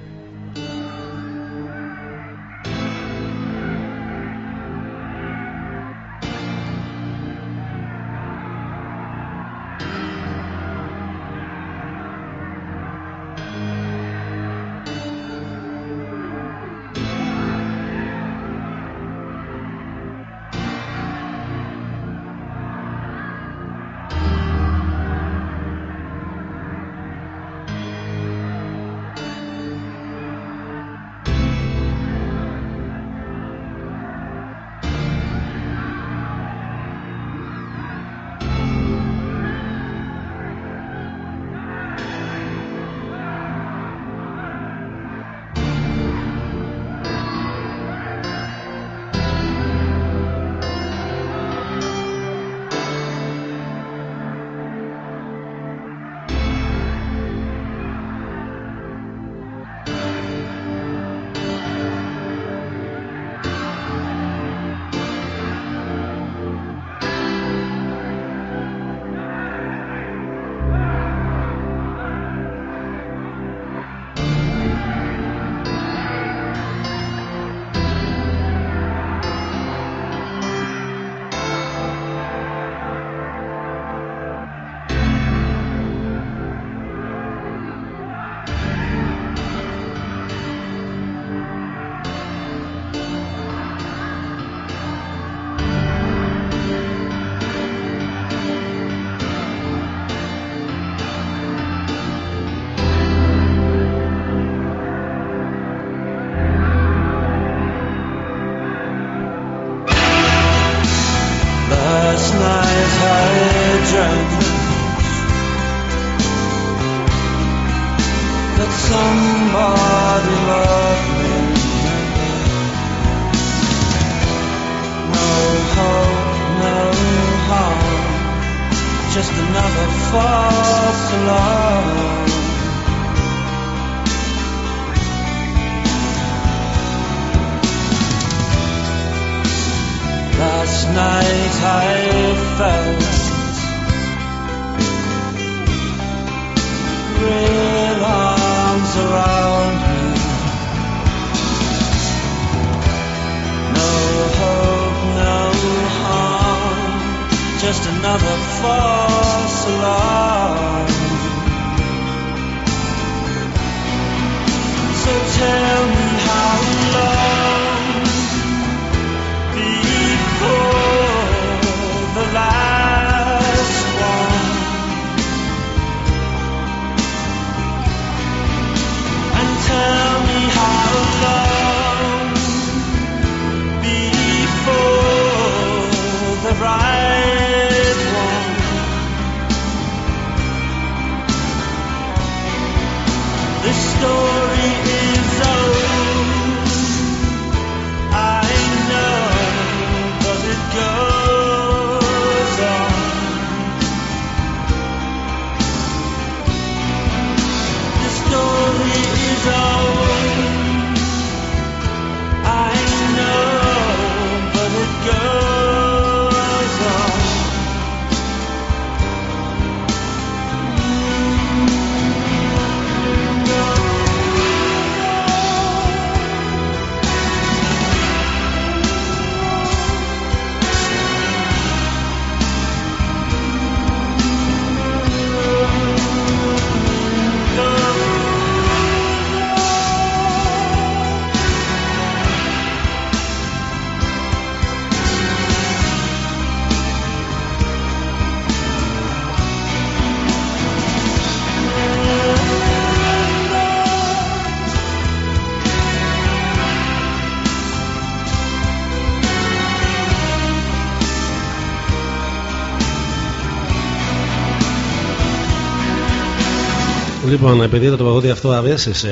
Λοιπόν, επειδή το τραγούδι αυτό αρέσει σε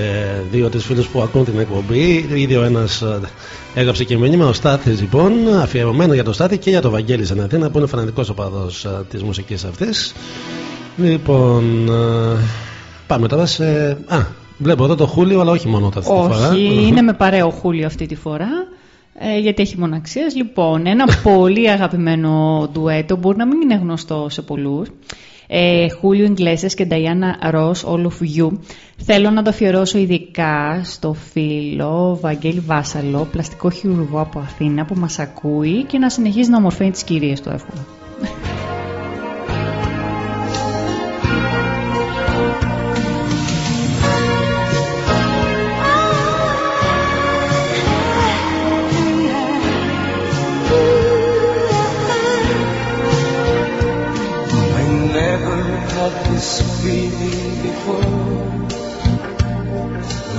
δύο-τρεις φίλους που ακούν την εκπομπή, ήδη ο ένας έγραψε και μήνυμα. Ο Στάθης, λοιπόν, αφιερωμένο για το Στάθη και για το Βαγγέλη στην Αθήνα, που είναι φανατικός οπαδός της μουσικής αυτής. Λοιπόν, ε, πάμε τώρα σε. Α, βλέπω εδώ το Χούλιο, αλλά όχι μόνο αυτή τη φορά. Όχι, (laughs) είναι με παρέο Χούλιο αυτή τη φορά. Ε, γιατί έχει μοναξίες. Λοιπόν, ένα (laughs) πολύ αγαπημένο ντουέτο, μπορεί να μην είναι γνωστό σε πολλούς. Ε, Χούλιο Ιγκλέσες και Νταϊάννα Ρος, All of You. Θέλω να το αφιερώσω ειδικά στο φίλο Βαγγέλη Βάσαλο, πλαστικό χειρουργό από Αθήνα που μας ακούει και να συνεχίζει να ομορφαίνει τις κυρίες του εύχομαι. This feeling before.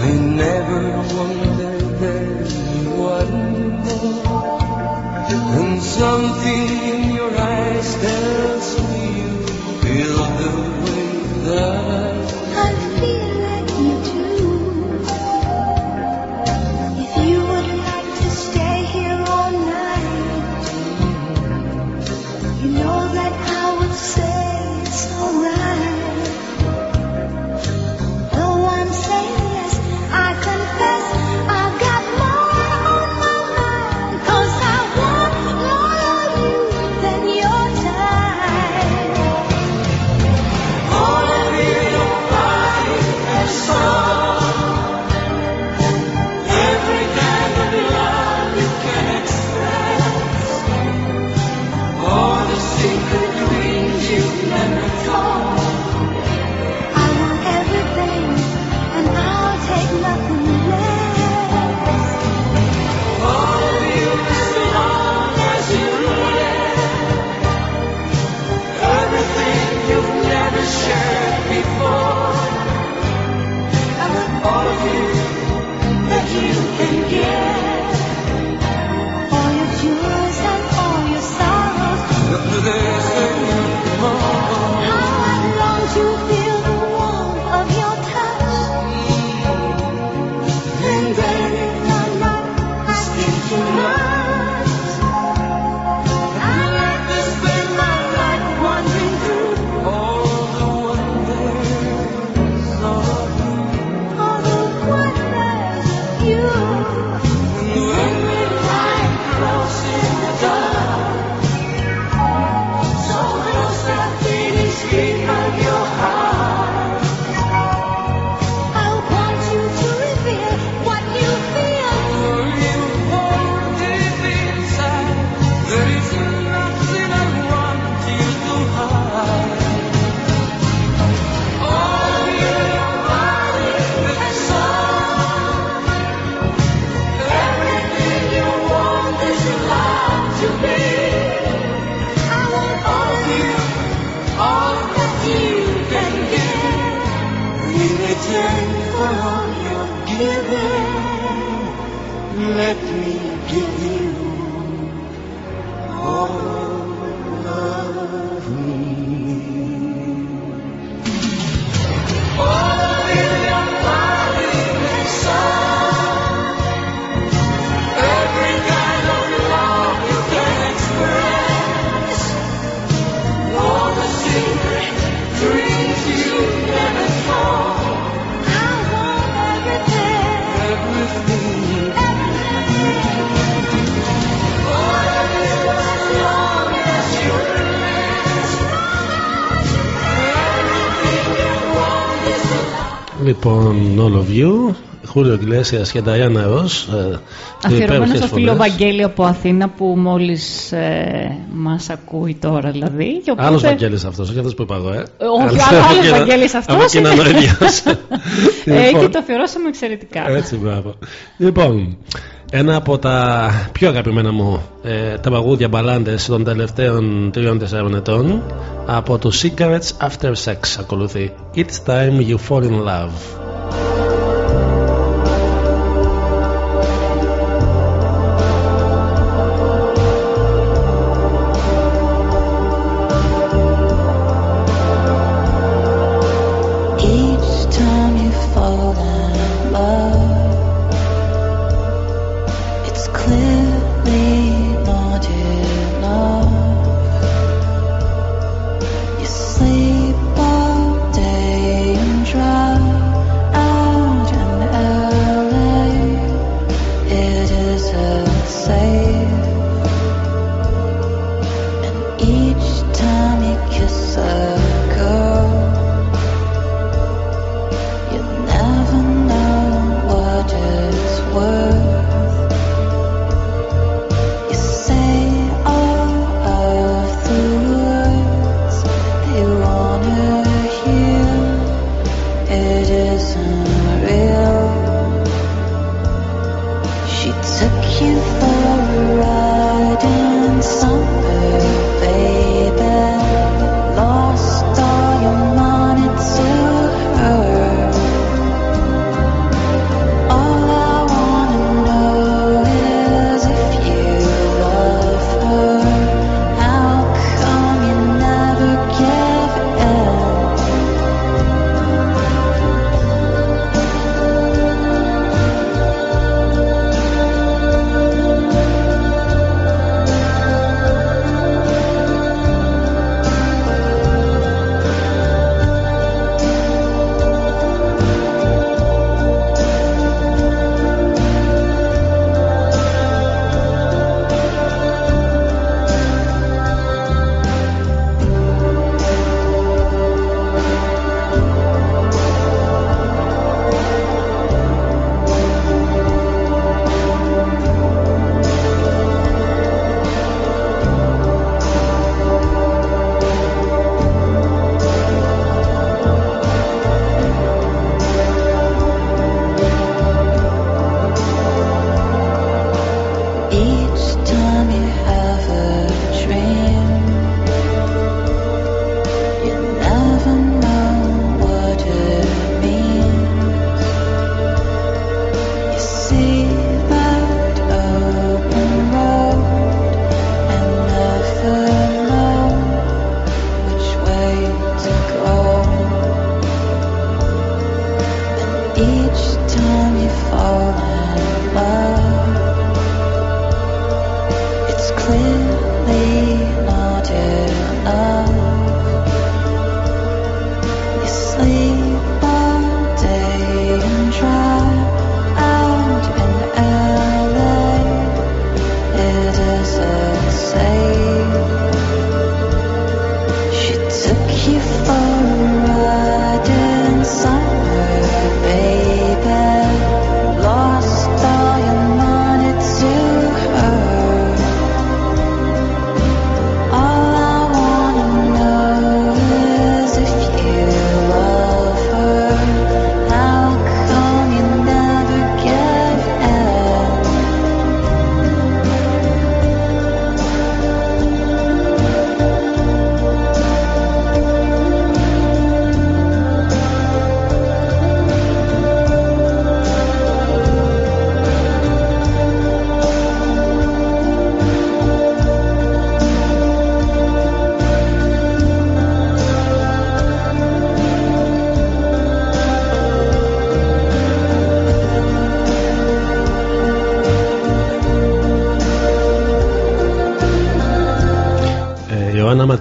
I never wondered anyone more. And something in your eyes tells me you feel the way that all your giving, let me give you Λοιπόν, All of You, Χούλιο Ιγκλέσια και Νταϊάννα Ρο. Αφιερωμένος στο φίλο Βαγγέλη από Αθήνα που μόλις ε, μας ακούει τώρα δηλαδή. Και οπότε- Άλλο Βαγγέλης αυτός, όχι αυτός που είπα εγώ, ε. Όχι, άλλος άλλος Βαγγέλης αυτός. Από εκείνα ο ίδιος. Ε, Λοιπόν, και το αφιερώσαμε εξαιρετικά. Έτσι, μπράβο. Λοιπόν, ένα από τα πιο αγαπημένα μου ε, τα παγούδια μπαλάντες των τελευταίων τριών-τεσσάρων ετών από το Cigarettes After Sex ακολουθεί It's Time You Fall in Love.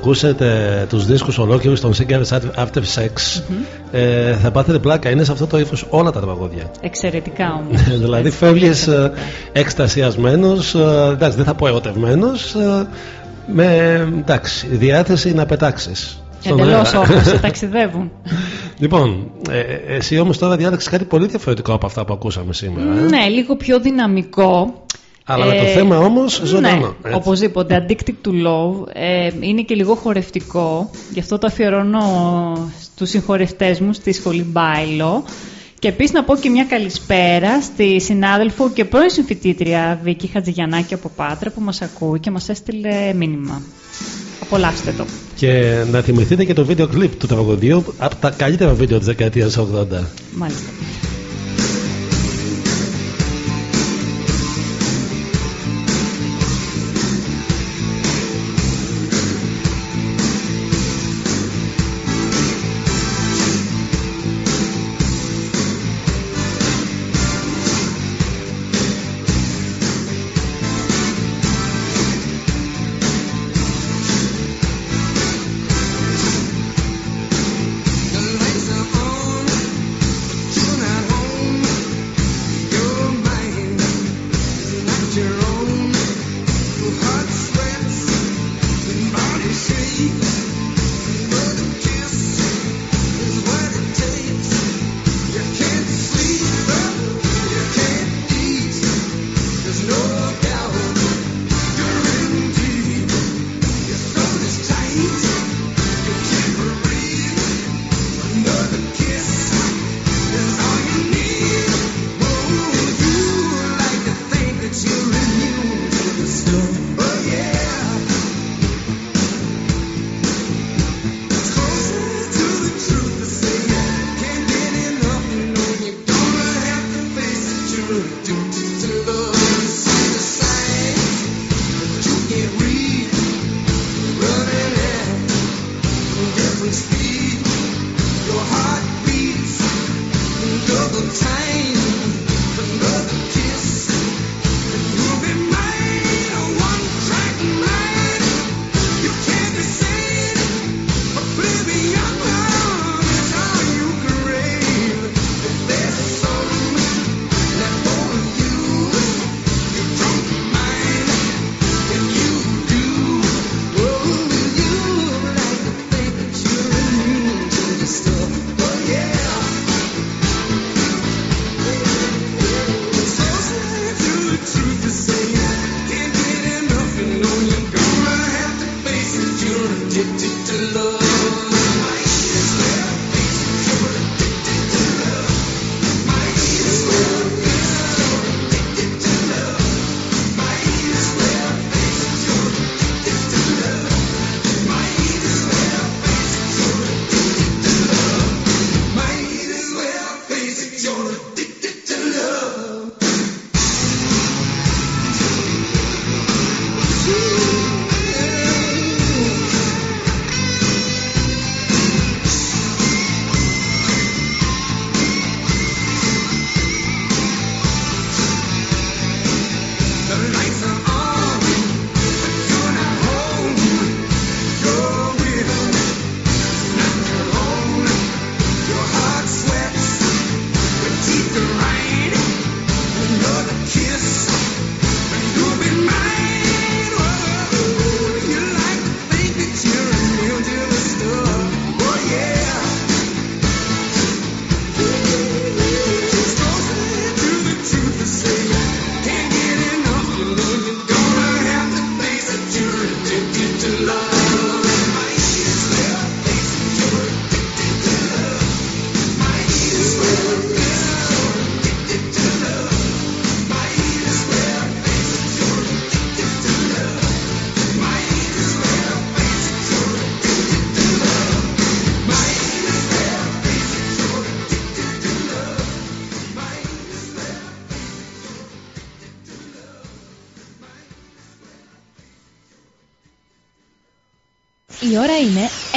Ακούσετε τους δίσκους ολόκληρους των Cigarettes After Sex, ε, θα πάθετε πλάκα. Είναι σε αυτό το ύφος όλα τα τραγούδια. Εξαιρετικά όμως. (laughs) δηλαδή φεύγεις ε, εκστασιασμένος, ε, εντάξει δεν θα πω ερωτευμένος, ε, με εντάξει, διάθεση να πετάξεις. στον Εντελώς αέρα. όμως, (laughs) σε ταξιδεύουν. Λοιπόν, ε, εσύ όμως τώρα διάλεξες κάτι πολύ διαφορετικό από αυτά που ακούσαμε σήμερα. ε. ναι, λίγο πιο δυναμικό. Αλλά με το Ε, θέμα όμως ζωντανό. Ναι, έτσι. οπωσδήποτε. Addicted to Love. Ε, είναι και λίγο χορευτικό. Γι' αυτό το αφιερώνω στους συγχωρευτές μου στη σχολή Μπάιλο. Και επίσης να πω και μια καλησπέρα στη συνάδελφο και πρώην συμφοιτήτρια Βίκη Χατζηγιαννάκη από Πάτρα που μας ακούει και μας έστειλε μήνυμα. Απολαύστε το. Και να θυμηθείτε και το βίντεο κλιπ του τραγουδίου από τα καλύτερα βίντεο της δεκαετίας 80. Μάλιστα.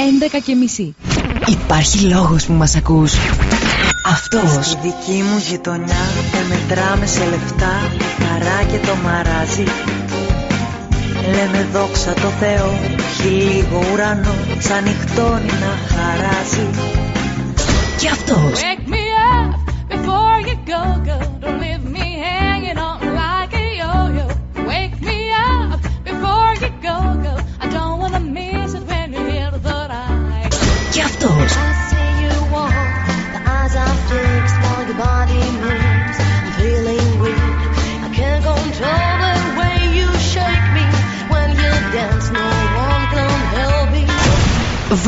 11.30. Υπάρχει λόγος που μας ακούς. Αυτός. Στη δική μου γειτονιά με μετράμε σε λεφτά Χαρά και το μαράζι. Λέμε δόξα το Θεό, έχει λίγο ουρανό, σαν νυχτώνει να χαράζει. Και αυτός.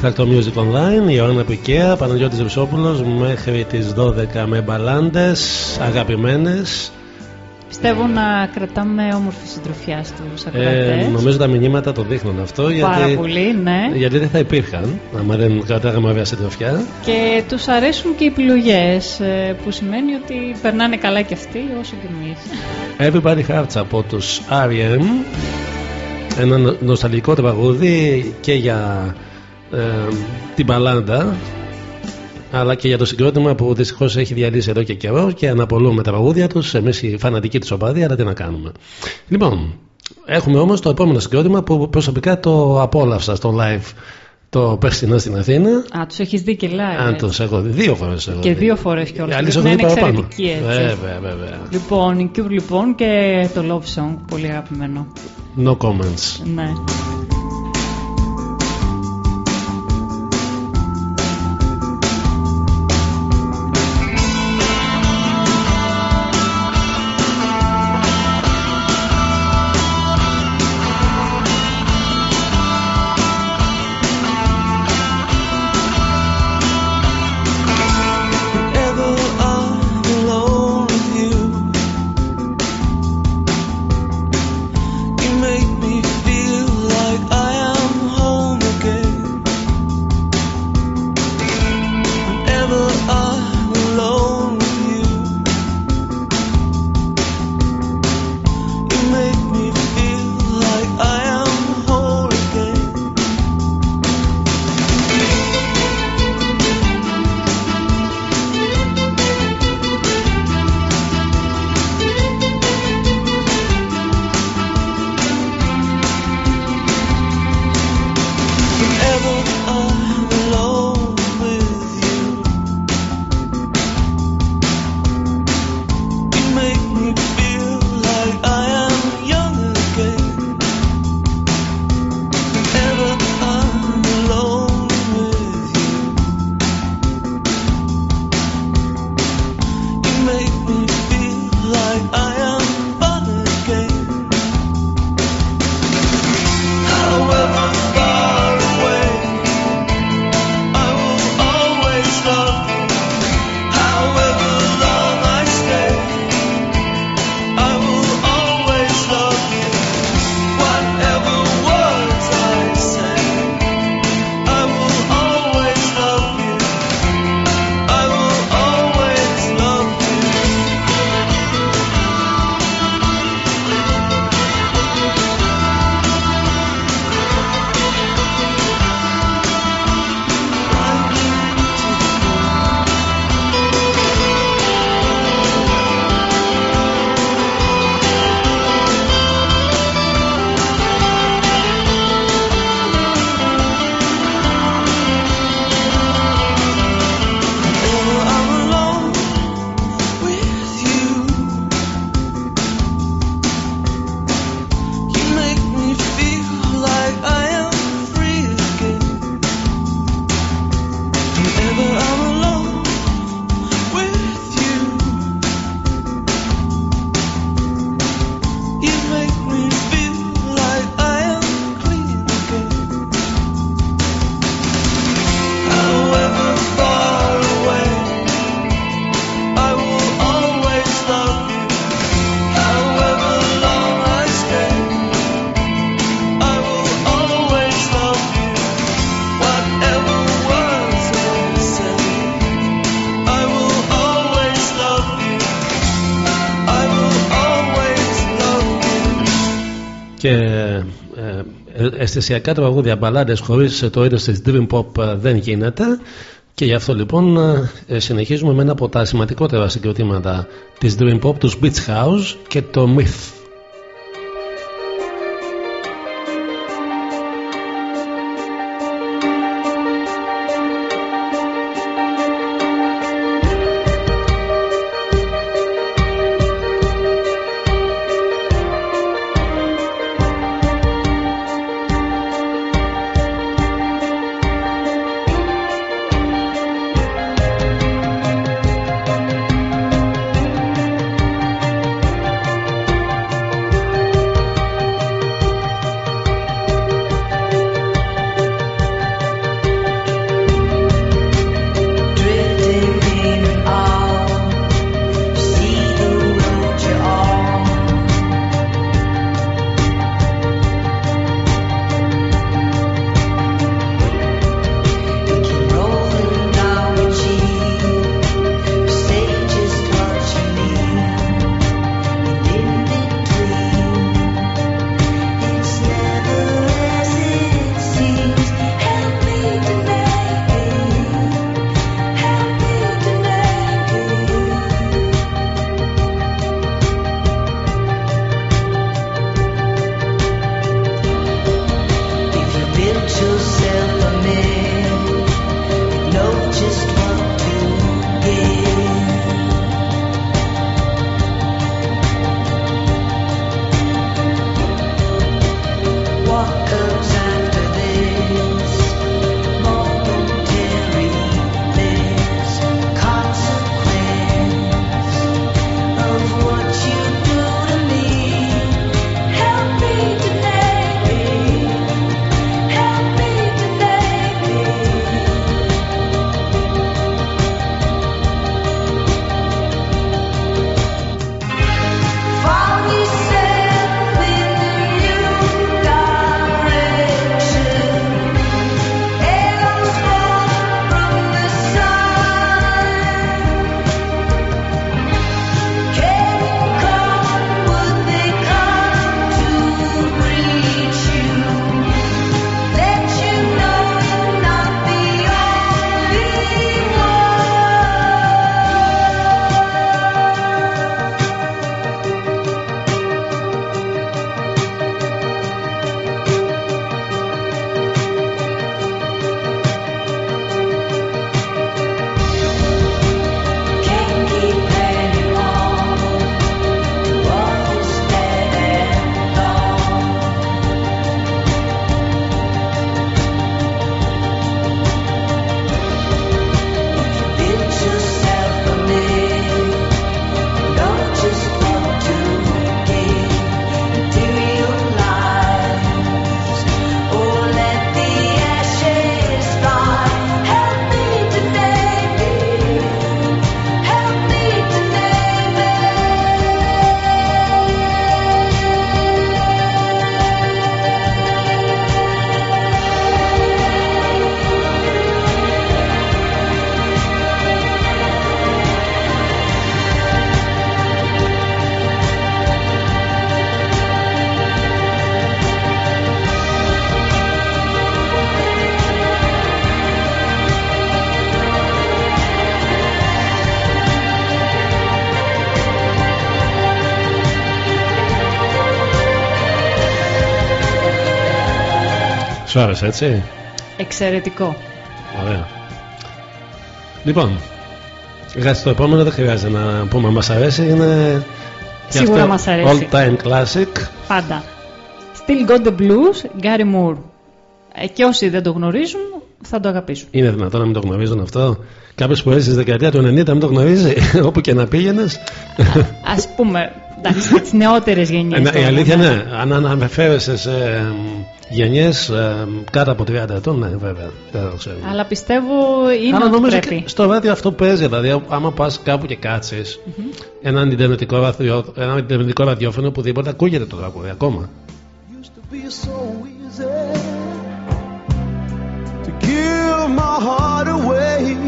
Έκτακτο Music Online, η Ιωάννα Πικαία, Παναγιώτης Ρουσόπουλος μέχρι τις 12 με μπαλάντες αγαπημένες. Πιστεύω να κρατάμε όμορφη συντροφιά στους Ε, ακροατές. νομίζω τα μηνύματα το δείχνουν αυτό Πάρα γιατί, πολύ, ναι. γιατί δεν θα υπήρχαν άμα δεν κρατάγαμε βέβαια συντροφιά. Και τους αρέσουν και οι επιλογές, ε, που σημαίνει ότι περνάνε καλά και αυτοί όσο και εμείς. Everybody Hearts από τους R.E.M. Ένα νο- νοσταλγικό τραγούδι και για ε, την μπαλάντα αλλά και για το συγκρότημα που δυστυχώς έχει διαλύσει εδώ και καιρό και αναπολούμε τα τραγούδια τους. Εμείς οι φανατικοί της οπαδοί, αλλά τι να κάνουμε. Λοιπόν, έχουμε όμως το επόμενο συγκρότημα που προσωπικά το απόλαυσα στο live το περσινό στην Αθήνα. Α, τους έχεις δει και live. Αν έτσι. τους έχω δει, δύο φορές έχω Και δει. δύο φορές κιόλας. Οι άλλοι Πρέπει έχουν να δει είναι παραπάνω. εξαιρετικοί, έτσι. Βέβαια, βέβαια. Λοιπόν, η Cube λοιπόν και το Love Song, πολύ αγαπημένο. No comments. Ναι. Αισθησιακά τραγούδια μπαλάντες χωρίς το είδος της Dream Pop ε, δεν γίνεται και γι' αυτό λοιπόν ε, συνεχίζουμε με ένα από τα σημαντικότερα συγκροτήματα της Dream Pop, τους Beach House και το Myth. Άρεσε έτσι; Εξαιρετικό. Ωραία. Λοιπόν, κάτι το επόμενο δεν χρειάζεται να πούμε μας αρέσει. Είναι και Σίγουρα αυτό μας αρέσει. All time classic. Πάντα. Still got the blues, Gary Moore. Ε, και όσοι δεν το γνωρίζουν θα το αγαπήσουν. Είναι δυνατόν να μην το γνωρίζουν αυτό; Κάποιος που έζησε στη δεκαετία του 90 να μην το γνωρίζει. (laughs) Όπου και να πήγαινες. Ας πούμε, εντάξει, για τις νεότερες γενιές. η τώρα, αλήθεια ναι. ναι, αν αναφέρεσαι σε γενιές κάτω από 30 ετών, ναι, βέβαια. Δεν το ξέρω. Αλλά πιστεύω είναι Αλλά ότι νομίζω πρέπει. και στο ράδιο αυτό παίζει. Δηλαδή, άμα πας κάπου και κάτσεις, έναν ιντερνετικό, ραδιο, ένα ιντερνετικό ραδιόφωνο οπουδήποτε ακούγεται το τραγούδι ακόμα. be so easy to give my heart away.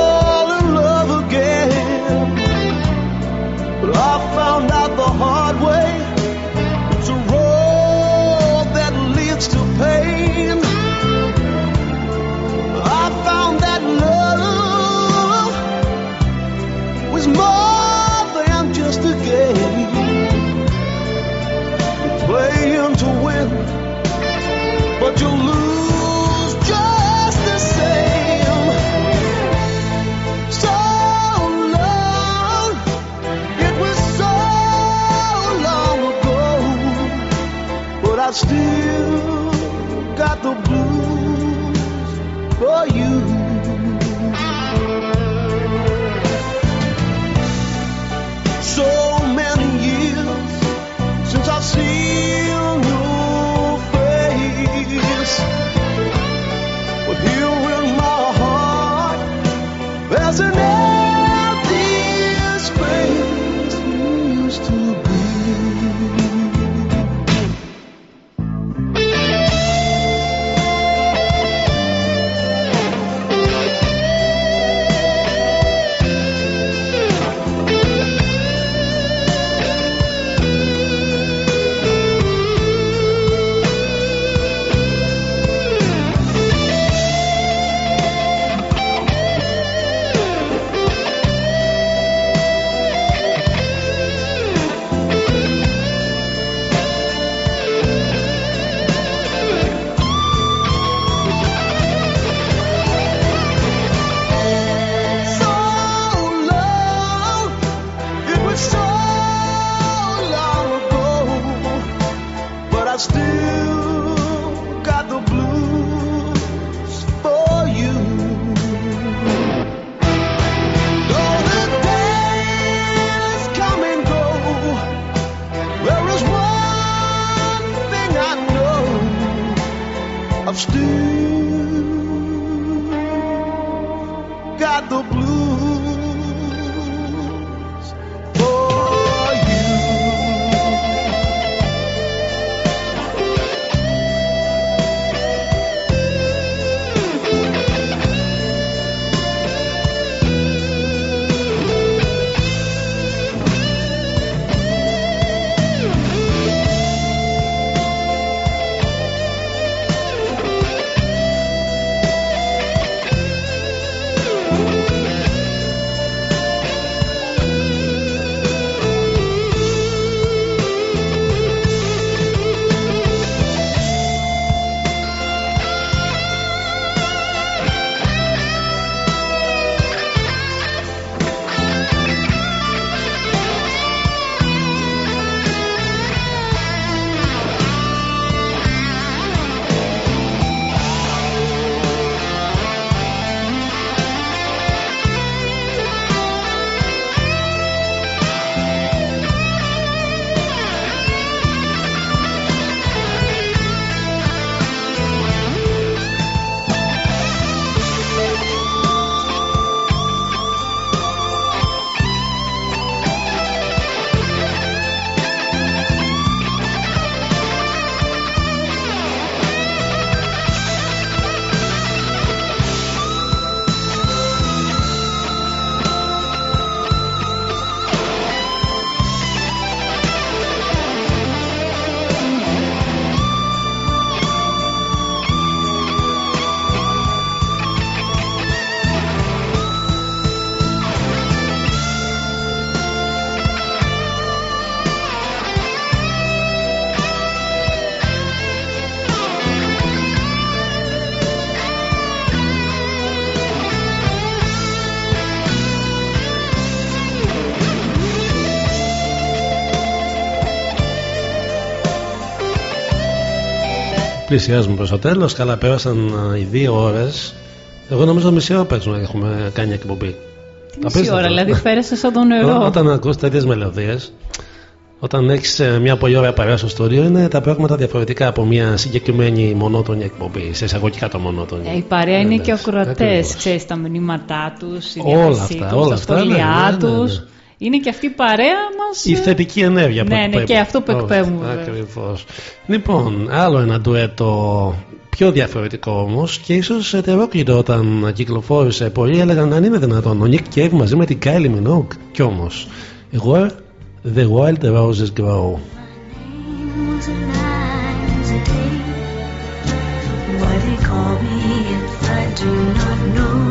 Πλησιάζουμε προς το τέλος. Καλά, πέρασαν α, οι δύο ώρες. Εγώ νομίζω μισή ώρα παίζουμε να έχουμε κάνει εκπομπή. Μισή ώρα, δηλαδή πέρασες σαν το νερό. Όταν ακούς τέτοιες μελωδίες, όταν έχεις μια πολύ ωραία παρέα στο στούντιο, είναι τα πράγματα διαφορετικά από μια συγκεκριμένη μονότονη εκπομπή. Σε εισαγωγικά το μονότονη. Ε, η παρέα είναι και ακροατές. Ακριβώς. Ξέρεις τα μηνύματά τους, η Όλα διάθεσή αυτά, τους, όλα τα αυτά, σχόλιά ναι, ναι, ναι, τους. Ναι. Είναι και αυτή η παρέα μας. Η θετική ενέργεια που Ναι, ναι, εκπέμπουμε. και αυτό που εκπέμπουμε, βέβαια. Ακριβώς. Λοιπόν, άλλο ένα ντουέτο πιο διαφορετικό όμως και ίσως ετερόκλητο όταν κυκλοφόρησε. Πολλοί έλεγαν αν είναι δυνατόν. Ο Nick Cave μαζί με την Kylie Minogue. Κι όμως. Where the wild roses grow. Why they call me if I do not know?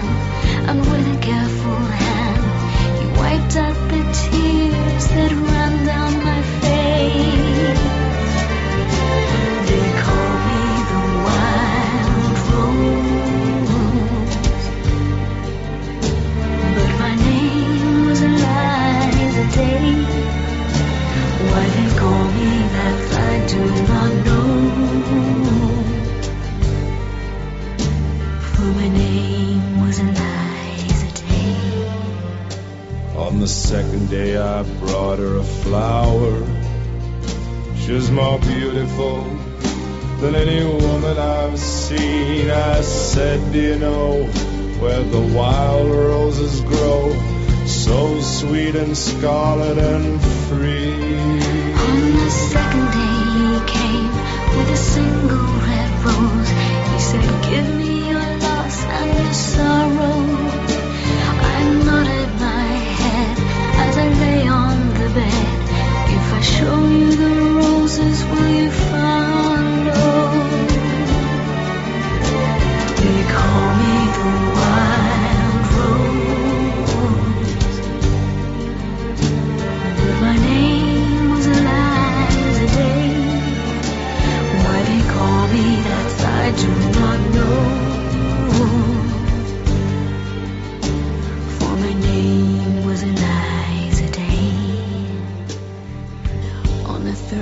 and with a careful hand, he wiped out the tears that ran down my face. They call me the wild rose, but my name was Eliza Day. Why they call me that I do not know. The second day, I brought her a flower. She's more beautiful than any woman I've seen. I said, Do you know where the wild roses grow? So sweet and scarlet and free. On the second day he came with a single red rose. He said, Give me your loss and your sorrow. Show you the roses, will you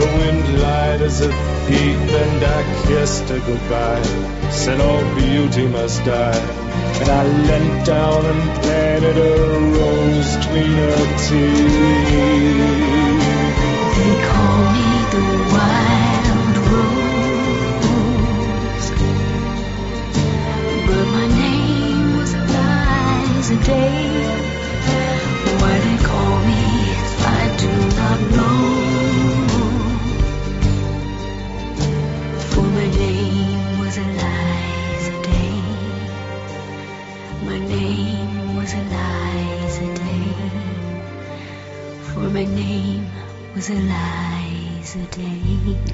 the wind lied as a thief, and I kissed her goodbye. Said all beauty must die. And I leant down and planted a rose between her teeth. They call me the wild rose. But my name was Eliza Day. Why they call me I do not know.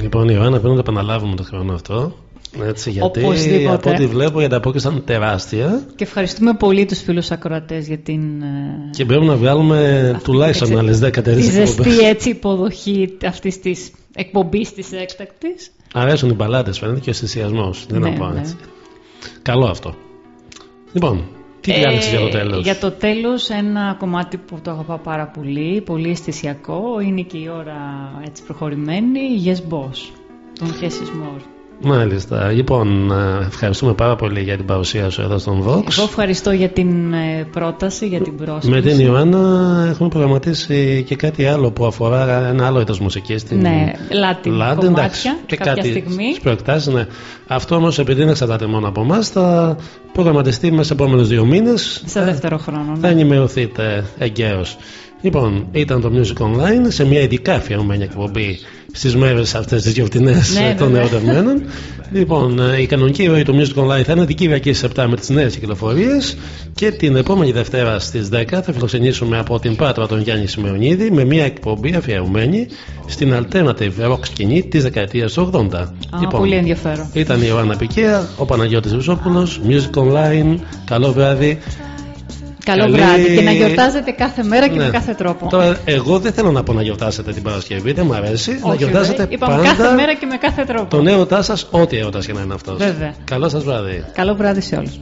Λοιπόν, η Ιωάννα πρέπει να το επαναλάβουμε το χρόνο αυτό. Έτσι, γιατί Οπωσδήποτε. από ό,τι βλέπω η ανταπόκριση ήταν τεράστια Και ευχαριστούμε πολύ τους φίλους ακροατές για την ε, και πρέπει να βγάλουμε τουλάχιστον άλλες 10 τη τέτοιε ζεστή έτσι υποδοχή αυτής της εκπομπής της έκτακτης. Αρέσουν οι μπαλάτες, φαίνεται και ο αισθησιασμό. Δεν Ναι, να πω ναι. έτσι. Καλό αυτό. Λοιπόν, τι Ε, διάλεξε για το τέλος; Για το τέλος ένα κομμάτι που το αγαπάω πάρα πολύ, πολύ αισθησιακό, είναι και η ώρα έτσι προχωρημένη, Yes Boss, τον Χέσις Μόρ. Μάλιστα. Λοιπόν, ε, ευχαριστούμε πάρα πολύ για την παρουσία σου εδώ στον Vox. Εγώ ευχαριστώ για την ε, πρόταση, για την πρόσκληση. Με την Ιωάννα έχουμε προγραμματίσει και κάτι άλλο που αφορά ένα άλλο είδος μουσικής. Την... Ναι, Latin Latin, κομμάτια εντάξει. και Και κάποια κάτι στιγμή. στις προεκτάσεις, ναι. Αυτό όμως επειδή δεν εξαρτάται μόνο από εμάς, θα προγραμματιστεί μέσα στου επόμενους δύο μήνες. Σε δεύτερο χρόνο. Θα Ναι. ενημερωθείτε εγκαίρως. Λοιπόν, ήταν το Music Online σε μια ειδικά αφιερωμένη εκπομπή στις μέρες αυτές τις γιορτινές Ναι, των βέβαια. ερωτευμένων. λοιπόν, ε, η κανονική ροή του Music Online θα είναι την Κυριακή στις 7 με τις νέες κυκλοφορίες και την επόμενη Δευτέρα στις 10 θα φιλοξενήσουμε από την Πάτρα τον Γιάννη Σημεωνίδη με μια εκπομπή αφιερωμένη στην alternative rock σκηνή της δεκαετίας του 80. Α, πολύ ενδιαφέρον. Ήταν η Ιωάννα Πικέα, ο Παναγιώτης Βουσόπουλος, Music Online, καλό βράδυ. Καλό Καλή- βράδυ και να γιορτάζετε κάθε μέρα και Ναι. με κάθε τρόπο. Τώρα, εγώ δεν θέλω να πω να γιορτάσετε την Παρασκευή, δεν μου αρέσει. να Όχι, γιορτάζετε βέβαια. Είπαμε πάντα κάθε μέρα και με κάθε τρόπο. τον έρωτά σας, ό,τι έρωτας και να είναι αυτός. Βέβαια. Καλό σας βράδυ. Καλό βράδυ σε όλους.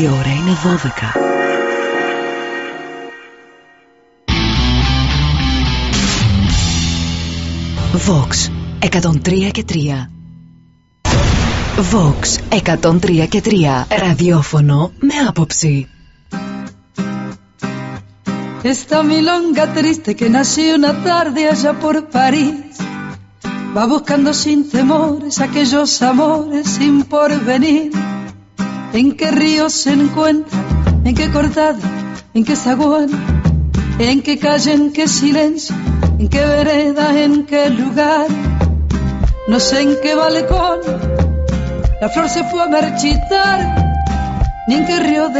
Η ώρα είναι 12. Vox 103 και 3 Vox 103 και 3 Ραδιόφωνο με άποψη Esta milonga triste que nació una tarde allá por París va buscando sin temores aquellos amores sin porvenir. En qué río se encuentra, en qué cortada, en qué zaguán, en qué calle, en qué silencio, en qué vereda, en qué lugar. No sé en qué balcón. La flor se fue a marchitar, ni en qué río de